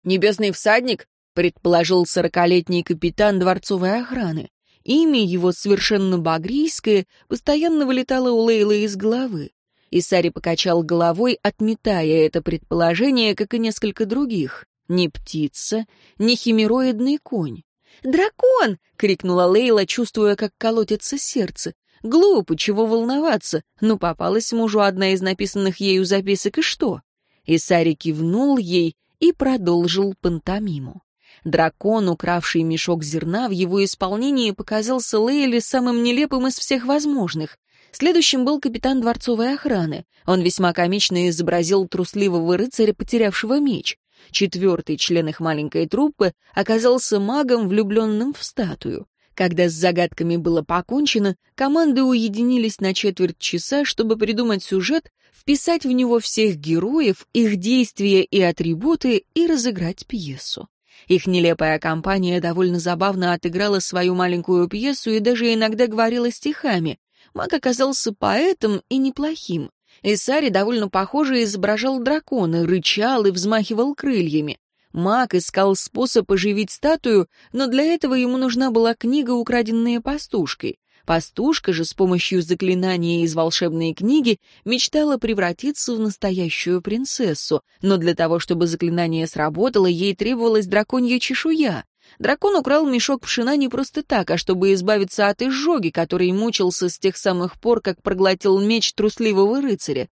«Небесный всадник?» — предположил сорокалетний капитан дворцовой охраны. Имя его, совершенно багрийское, постоянно вылетало у Лейлы из головы. Исари покачал головой, отметая это предположение, как и несколько других. Ни птица, ни химероидный конь. «Дракон!» — крикнула Лейла, чувствуя, как колотится сердце. Глупо, чего волноваться. Ну, попалась мужу одна из написанных ею записок, и что? Исари кивнул ей и продолжил пантомиму. Дракон, укравший мешок зерна, в его исполнении показался Лейле самым нелепым из всех возможных. Следующим был капитан дворцовой охраны. Он весьма комично изобразил трусливого рыцаря, потерявшего меч. Четвертый член их маленькой труппы оказался магом, влюбленным в статую. Когда с загадками было покончено, команды уединились на четверть часа, чтобы придумать сюжет, вписать в него всех героев, их действия и атрибуты и разыграть пьесу. Их нелепая компания довольно забавно отыграла свою маленькую пьесу и даже иногда говорила стихами. Маг оказался поэтом и неплохим. Исари довольно похоже изображал дракона, рычал и взмахивал крыльями. Маг искал способ оживить статую, но для этого ему нужна была книга, украденная пастушкой. Пастушка же с помощью заклинания из волшебной книги мечтала превратиться в настоящую принцессу, но для того, чтобы заклинание сработало, ей требовалась драконья чешуя. Дракон украл мешок пшена не просто так, а чтобы избавиться от изжоги, который мучился с тех самых пор, как проглотил меч трусливого рыцаря.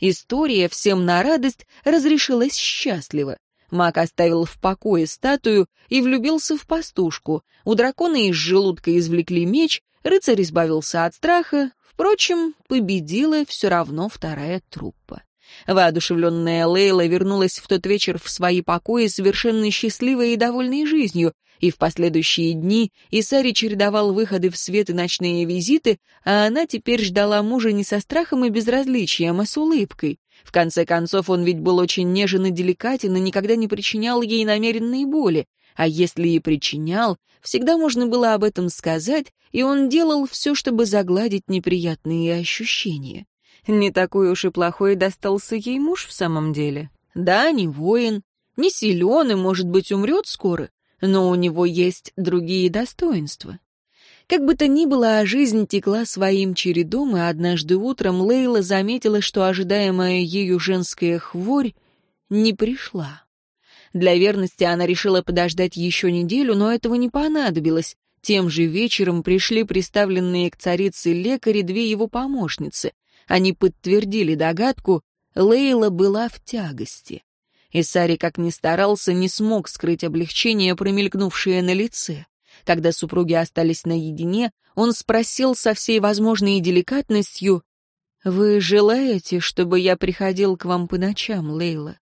История всем на радость разрешилась счастливо. Маг оставил в покое статую и влюбился в пастушку. У дракона из желудка извлекли меч, рыцарь избавился от страха. Впрочем, победила все равно вторая труппа. Воодушевленная Лейла вернулась в тот вечер в свои покои совершенно счастливой и довольной жизнью, и в последующие дни Исари чередовал выходы в свет и ночные визиты, а она теперь ждала мужа не со страхом и безразличием, а с улыбкой. В конце концов, он ведь был очень нежен и деликатен и никогда не причинял ей намеренной боли. А если и причинял, всегда можно было об этом сказать, и он делал все, чтобы загладить неприятные ощущения. Не такой уж и плохой достался ей муж в самом деле. Да, не воин, не силен и, может быть, умрет скоро, но у него есть другие достоинства. Как бы то ни было, а жизнь текла своим чередом, и однажды утром Лейла заметила, что ожидаемая ею женская хворь не пришла. Для верности она решила подождать еще неделю, но этого не понадобилось. Тем же вечером пришли представленные к царице лекари две его помощницы. Они подтвердили догадку, Лейла была в тягости. Исари, как ни старался, не смог скрыть облегчение, промелькнувшее на лице. Когда супруги остались наедине, он спросил со всей возможной деликатностью, «Вы желаете, чтобы я приходил к вам по ночам, Лейла?»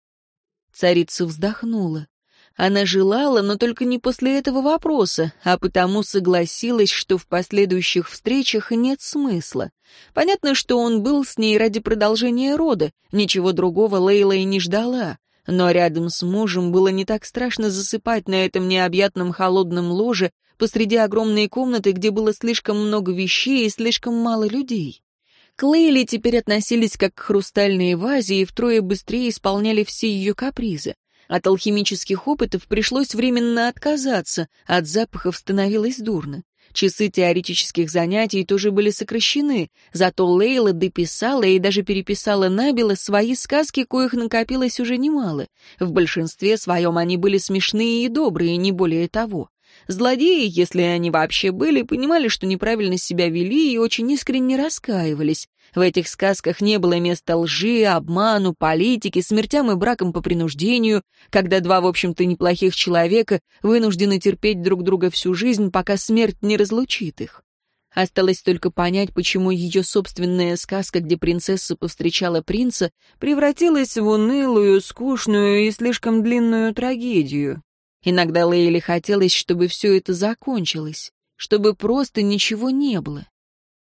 Царица вздохнула. Она желала, но только не после этого вопроса, а потому согласилась, что в последующих встречах нет смысла. Понятно, что он был с ней ради продолжения рода, ничего другого Лейла и не ждала. Но рядом с мужем было не так страшно засыпать на этом необъятном холодном ложе посреди огромной комнаты, где было слишком много вещей и слишком мало людей. К Лейле теперь относились как к хрустальной вазе и втрое быстрее исполняли все ее капризы. От алхимических опытов пришлось временно отказаться, от запахов становилось дурно. Часы теоретических занятий тоже были сокращены, зато Лейла дописала и даже переписала набело свои сказки, коих накопилось уже немало. В большинстве своем они были смешные и добрые, не более того. Злодеи, если они вообще были, понимали, что неправильно себя вели и очень искренне раскаивались. В этих сказках не было места лжи, обману, политике, смертям и бракам по принуждению, когда два, в общем-то, неплохих человека вынуждены терпеть друг друга всю жизнь, пока смерть не разлучит их. Осталось только понять, почему ее собственная сказка, где принцесса повстречала принца, превратилась в унылую, скучную и слишком длинную трагедию. Иногда Лейле хотелось, чтобы все это закончилось, чтобы просто ничего не было.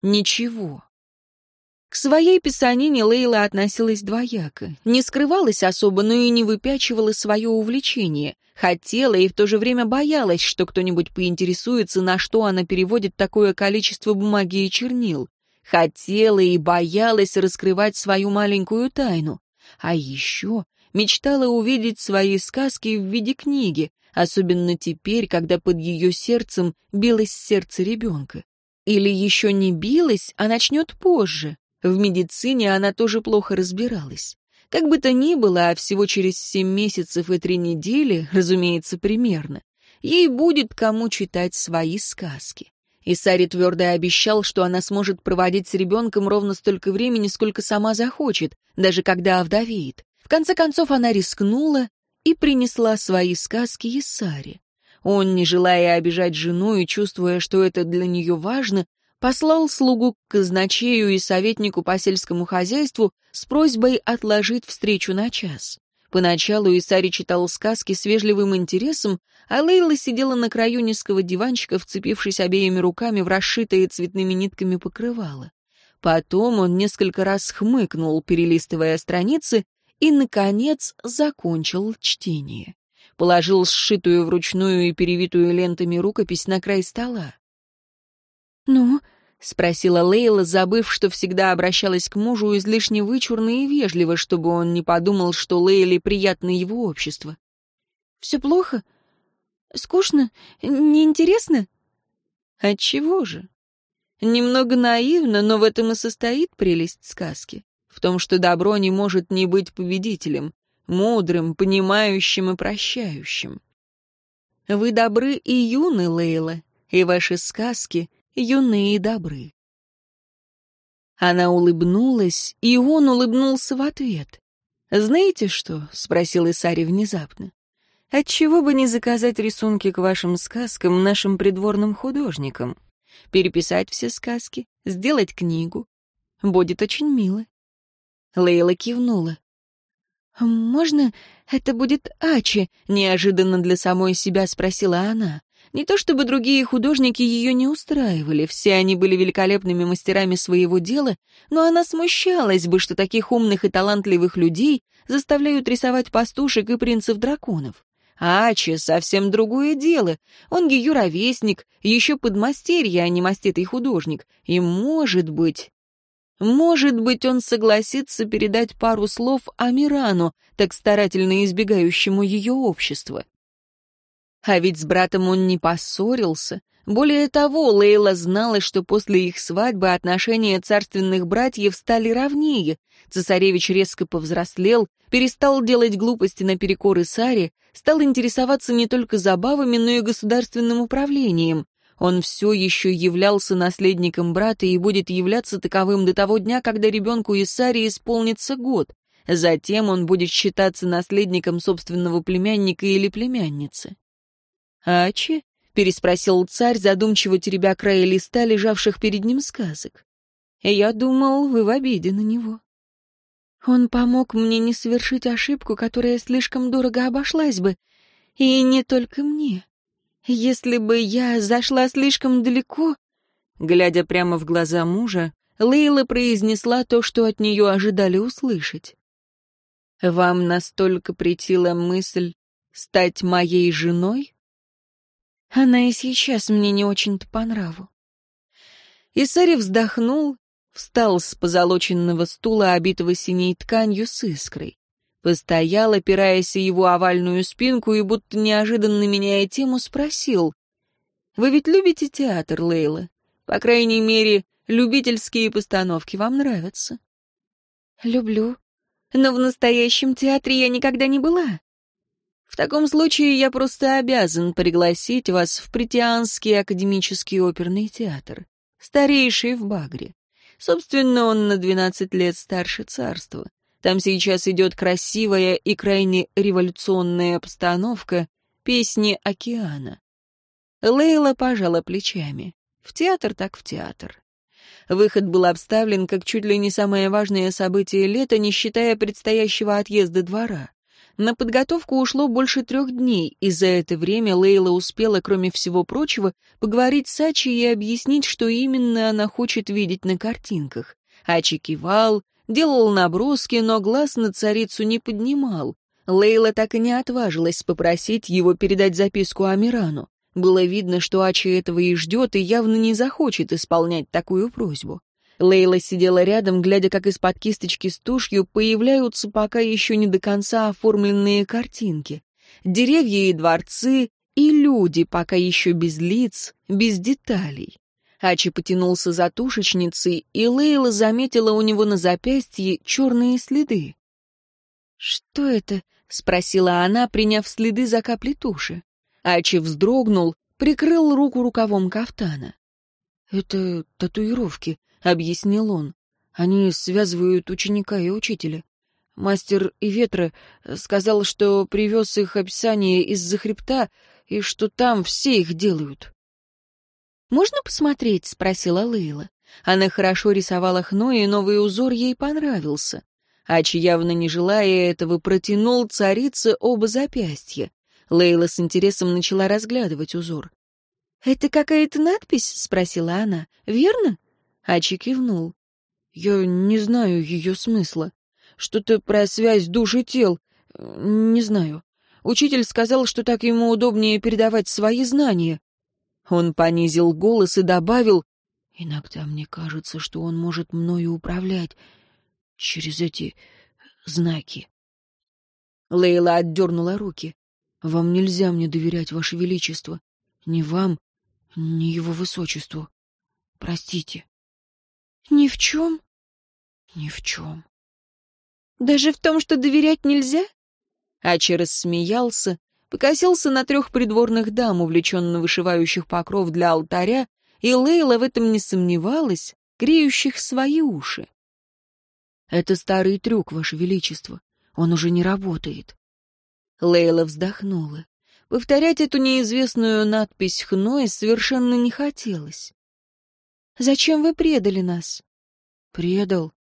Ничего. К своей писанине Лейла относилась двояко. Не скрывалась особо, но и не выпячивала свое увлечение. Хотела и в то же время боялась, что кто-нибудь поинтересуется, на что она переводит такое количество бумаги и чернил. Хотела и боялась раскрывать свою маленькую тайну. А еще мечтала увидеть свои сказки в виде книги, особенно теперь, когда под ее сердцем билось сердце ребенка. Или еще не билось, а начнет позже. В медицине она тоже плохо разбиралась. Как бы то ни было, а всего через семь месяцев и три недели, разумеется, примерно, ей будет кому читать свои сказки. И Сари твердо обещал, что она сможет проводить с ребенком ровно столько времени, сколько сама захочет, даже когда овдовеет. В конце концов она рискнула и принесла свои сказки Исаре. Он, не желая обижать жену и чувствуя, что это для нее важно, послал слугу к казначею и советнику по сельскому хозяйству с просьбой отложить встречу на час. Поначалу Исари читал сказки с вежливым интересом, а Лейла сидела на краю низкого диванчика, вцепившись обеими руками в расшитые цветными нитками покрывало. Потом он несколько раз хмыкнул, перелистывая страницы, и, наконец, закончил чтение. Положил сшитую вручную и перевитую лентами рукопись на край стола. «Ну?» — спросила Лейла, забыв, что всегда обращалась к мужу излишне вычурно и вежливо, чтобы он не подумал, что Лейле приятно его общество. «Все плохо? Скучно? Неинтересно?» «Отчего же?» Немного наивно, но в этом и состоит прелесть сказки в том, что добро не может не быть победителем, мудрым, понимающим и прощающим. Вы добры и юны, Лейла, и ваши сказки юны и добры. Она улыбнулась, и он улыбнулся в ответ. «Знаете что?» — спросил Исари внезапно. «Отчего бы не заказать рисунки к вашим сказкам нашим придворным художникам? Переписать все сказки, сделать книгу. Будет очень мило». Лейла кивнула. «Можно это будет Ачи?» — неожиданно для самой себя спросила она. Не то чтобы другие художники ее не устраивали, все они были великолепными мастерами своего дела, но она смущалась бы, что таких умных и талантливых людей заставляют рисовать пастушек и принцев-драконов. А Ачи — совсем другое дело. Он ее ровесник, еще подмастерье, а не маститый художник. И, может быть, может быть, он согласится передать пару слов Амирану, так старательно избегающему ее общества. А ведь с братом он не поссорился. Более того, Лейла знала, что после их свадьбы отношения царственных братьев стали ровнее. Цесаревич резко повзрослел, перестал делать глупости наперекор Исаре, стал интересоваться не только забавами, но и государственным управлением. Он все еще являлся наследником брата и будет являться таковым до того дня, когда ребенку Исари исполнится год. Затем он будет считаться наследником собственного племянника или племянницы. «Ачи?» — переспросил царь, задумчиво теребя края листа, лежавших перед ним сказок. «Я думал, вы в обиде на него». Он помог мне не совершить ошибку, которая слишком дорого обошлась бы. И не только мне. Если бы я зашла слишком далеко, глядя прямо в глаза мужа, Лейла произнесла то, что от нее ожидали услышать. «Вам настолько претила мысль стать моей женой?» Она и сейчас мне не очень-то по нраву. Исари вздохнул, встал с позолоченного стула, обитого синей тканью с искрой. Постоял, опираясь его овальную спинку и, будто неожиданно меняя тему, спросил. «Вы ведь любите театр, Лейла? По крайней мере, любительские постановки вам нравятся?» «Люблю. Но в настоящем театре я никогда не была». «В таком случае я просто обязан пригласить вас в Притианский академический оперный театр, старейший в Багре. Собственно, он на двенадцать лет старше царства. Там сейчас идет красивая и крайне революционная постановка «Песни океана». Лейла пожала плечами. В театр так в театр. Выход был обставлен как чуть ли не самое важное событие лета, не считая предстоящего отъезда двора. На подготовку ушло больше трех дней, и за это время Лейла успела, кроме всего прочего, поговорить с Ачи и объяснить, что именно она хочет видеть на картинках. Ачи кивал, делал наброски, но глаз на царицу не поднимал. Лейла так и не отважилась попросить его передать записку Амирану. Было видно, что Ачи этого и ждет, и явно не захочет исполнять такую просьбу. Лейла сидела рядом, глядя, как из-под кисточки с тушью появляются пока еще не до конца оформленные картинки. Деревья и дворцы, и люди, пока еще без лиц, без деталей. Ачи потянулся за тушечницей, и Лейла заметила у него на запястье черные следы. «Что это?» — спросила она, приняв следы за капли туши. Ачи вздрогнул, прикрыл руку рукавом кафтана. «Это татуировки», — объяснил он. «Они связывают ученика и учителя. Мастер Иветра сказал, что привез их описание из-за хребта и что там все их делают». «Можно посмотреть?» — спросила Лейла. Она хорошо рисовала хно, и новый узор ей понравился. Ач, явно не желая этого, протянул царице оба запястья. Лейла с интересом начала разглядывать узор. «Это какая-то надпись?» — спросила она. «Верно?» Ачи кивнул. «Я не знаю ее смысла. Что-то про связь душ и тел. Не знаю. Учитель сказал, что так ему удобнее передавать свои знания. Он понизил голос и добавил, «Иногда мне кажется, что он может мною управлять через эти знаки». Лейла отдернула руки. «Вам нельзя мне доверять, Ваше Величество. Ни вам, ни его высочеству. Простите». «Ни в чем?» «Ни в чем». «Даже в том, что доверять нельзя?» Ачи рассмеялся, покосился на трех придворных дам, увлеченно вышивающих покров для алтаря, и Лейла в этом не сомневалась, греющих свои уши. «Это старый трюк, Ваше Величество. Он уже не работает». Лейла вздохнула. Повторять эту неизвестную надпись Хной совершенно не хотелось. «Зачем вы предали нас?» «Предал.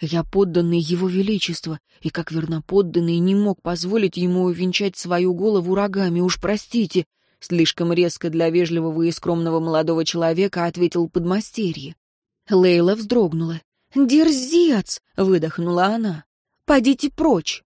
Я подданный его величества, и как верноподданный не мог позволить ему увенчать свою голову рогами, уж простите, слишком резко для вежливого и скромного молодого человека ответил подмастерье. Лейла вздрогнула. «Дерзец!» — выдохнула она. «Подите прочь!»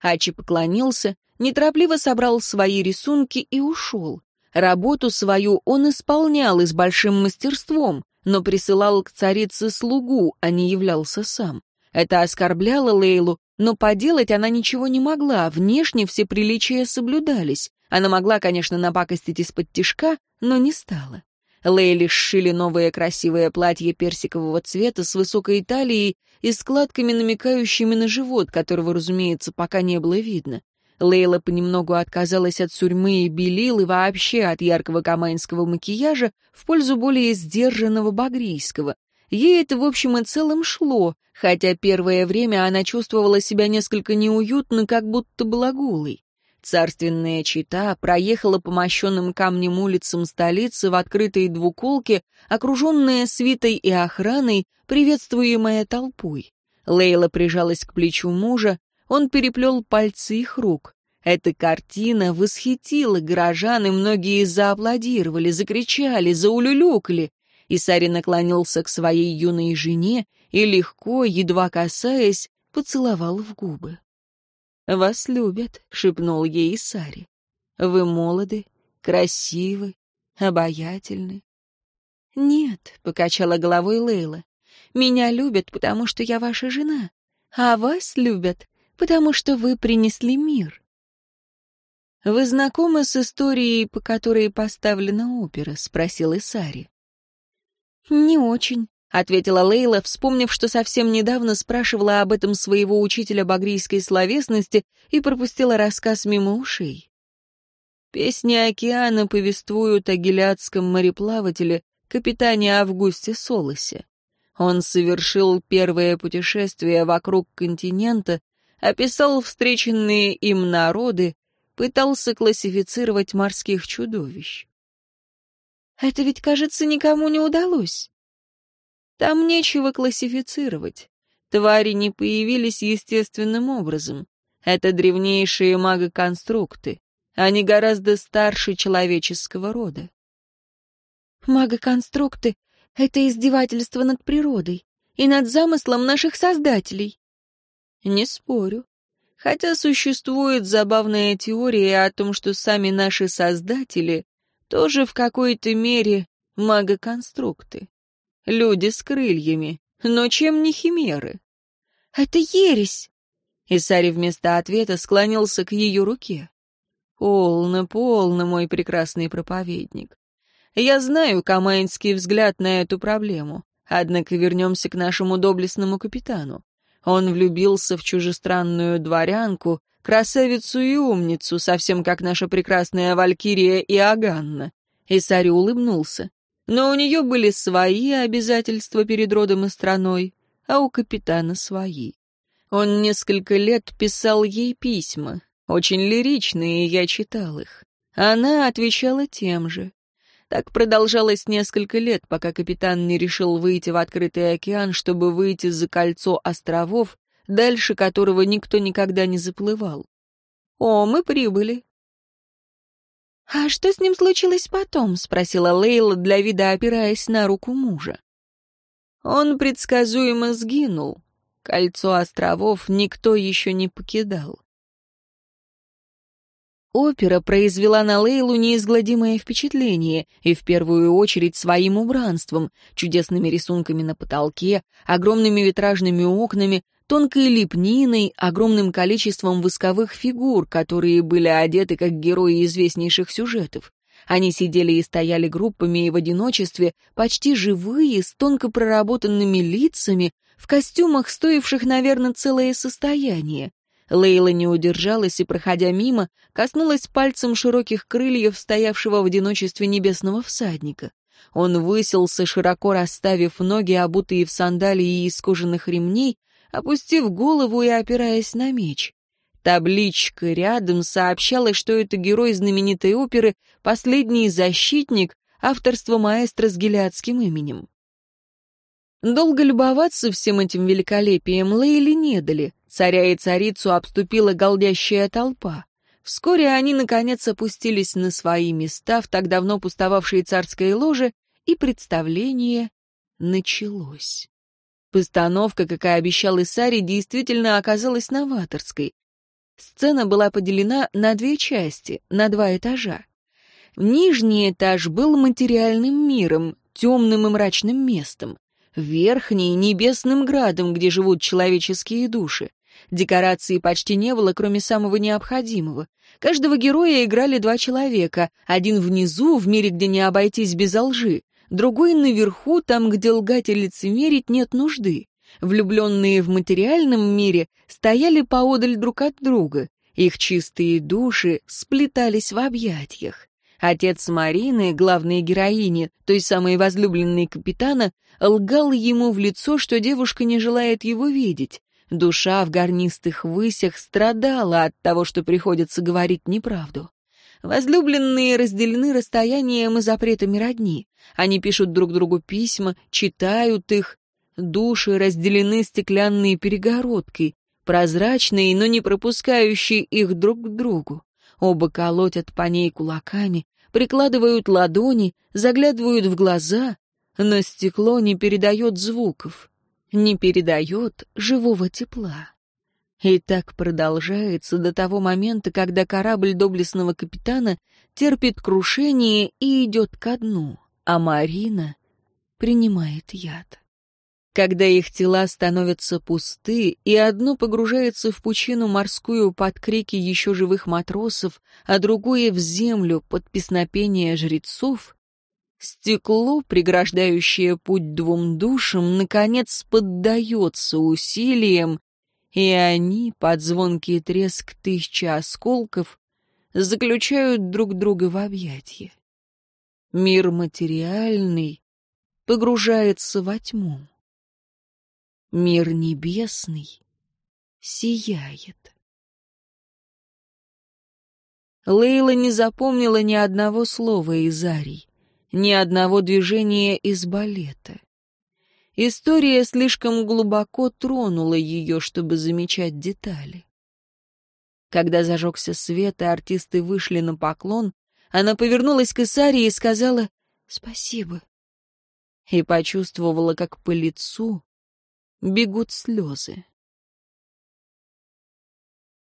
Ачи поклонился, неторопливо собрал свои рисунки и ушел. Работу свою он исполнял и с большим мастерством, но присылал к царице слугу, а не являлся сам. Это оскорбляло Лейлу, но поделать она ничего не могла, внешне все приличия соблюдались. Она могла, конечно, напакостить из-под тишка, но не стала. Лейли сшили новое красивое платье персикового цвета с высокой талией и складками, намекающими на живот, которого, разумеется, пока не было видно. Лейла понемногу отказалась от сурьмы и белил и вообще от яркого камайнского макияжа в пользу более сдержанного багрийского. Ей это в общем и целом шло, хотя первое время она чувствовала себя несколько неуютно, как будто была голой. Царственная чита проехала по мощенным камнем улицам столицы в открытой двуколке, окруженная свитой и охраной, приветствуемая толпой. Лейла прижалась к плечу мужа, он переплел пальцы их рук. Эта картина восхитила горожан, и многие зааплодировали, закричали, заулюлюкали. Исари наклонился к своей юной жене и легко, едва касаясь, поцеловал в губы. «Вас любят», — шепнул ей Исари. «Вы молоды, красивы, обаятельны». «Нет», — покачала головой Лейла, — «меня любят, потому что я ваша жена, а вас любят, потому что вы принесли мир». «Вы знакомы с историей, по которой поставлена опера?» — спросил Исари. «Не очень», — ответила Лейла, вспомнив, что совсем недавно спрашивала об этом своего учителя багрийской словесности и пропустила рассказ мимо ушей. Песни океана повествуют о гелиадском мореплавателе, капитане Августе Солосе. Он совершил первое путешествие вокруг континента, описал встреченные им народы, пытался классифицировать морских чудовищ. Это ведь, кажется, никому не удалось. Там нечего классифицировать. Твари не появились естественным образом. Это древнейшие магоконструкты. Они гораздо старше человеческого рода. Магоконструкты — это издевательство над природой и над замыслом наших создателей. Не спорю. Хотя существует забавная теория о том, что сами наши создатели тоже в какой-то мере магоконструкты. Люди с крыльями, но чем не химеры? «Это ересь!» Исари вместо ответа склонился к ее руке. «Полно, полно, мой прекрасный проповедник. Я знаю камайнский взгляд на эту проблему, однако вернемся к нашему доблестному капитану. Он влюбился в чужестранную дворянку, красавицу и умницу, совсем как наша прекрасная Валькирия Иоганна. Исари улыбнулся. Но у нее были свои обязательства перед родом и страной, а у капитана свои. Он несколько лет писал ей письма, очень лиричные, я читал их. Она отвечала тем же. Так продолжалось несколько лет, пока капитан не решил выйти в открытый океан, чтобы выйти за кольцо островов, дальше которого никто никогда не заплывал. «О, мы прибыли». «А что с ним случилось потом?» — спросила Лейла, для вида опираясь на руку мужа. Он предсказуемо сгинул. Кольцо островов никто еще не покидал. Опера произвела на Лейлу неизгладимое впечатление, и в первую очередь своим убранством, чудесными рисунками на потолке, огромными витражными окнами, тонкой лепниной, огромным количеством восковых фигур, которые были одеты как герои известнейших сюжетов. Они сидели и стояли группами и в одиночестве, почти живые, с тонко проработанными лицами, в костюмах, стоивших, наверное, целое состояние. Лейла не удержалась и, проходя мимо, коснулась пальцем широких крыльев стоявшего в одиночестве небесного всадника. Он высился, широко расставив ноги, обутые в сандалии из кожаных ремней, опустив голову и опираясь на меч. Табличка рядом сообщала, что это герой знаменитой оперы «Последний защитник», авторства маэстро с гелиадским именем. Долго любоваться всем этим великолепием Лейли не дали. Царя и царицу обступила голдящая толпа. Вскоре они, наконец, опустились на свои места в так давно пустовавшей царской ложе, и представление началось. Постановка, как и обещал Исари, действительно оказалась новаторской. Сцена была поделена на две части, на два этажа. Нижний этаж был материальным миром, темным и мрачным местом. Верхний — небесным градом, где живут человеческие души. Декораций почти не было, кроме самого необходимого. Каждого героя играли два человека. Один внизу, в мире, где не обойтись без лжи. Другой наверху, там, где лгать и лицемерить нет нужды. Влюбленные в материальном мире стояли поодаль друг от друга. Их чистые души сплетались в объятиях. Отец Марины, главной героини, той самой возлюбленной капитана, лгал ему в лицо, что девушка не желает его видеть. Душа в горнистых высях страдала от того, что приходится говорить неправду. Возлюбленные разделены расстоянием и запретами родни. Они пишут друг другу письма, читают их. Души разделены стеклянной перегородкой, прозрачной, но не пропускающей их друг к другу. Оба колотят по ней кулаками, прикладывают ладони, заглядывают в глаза, но стекло не передает звуков, не передает живого тепла. И так продолжается до того момента, когда корабль доблестного капитана терпит крушение и идет ко дну, а Марина принимает яд когда их тела становятся пусты, и одно погружается в пучину морскую под крики еще живых матросов, а другое в землю под песнопение жрецов, стекло, преграждающее путь двум душам, наконец поддается усилиям, и они, под звонкий треск тысячи осколков, заключают друг друга в объятия. Мир материальный погружается во тьму. Мир небесный сияет. Лейла не запомнила ни одного слова из арий, ни одного движения из балета. История слишком глубоко тронула ее, чтобы замечать детали. Когда зажегся свет, и артисты вышли на поклон, она повернулась к Исаре и сказала «Спасибо». И почувствовала, как по лицу бегут слезы.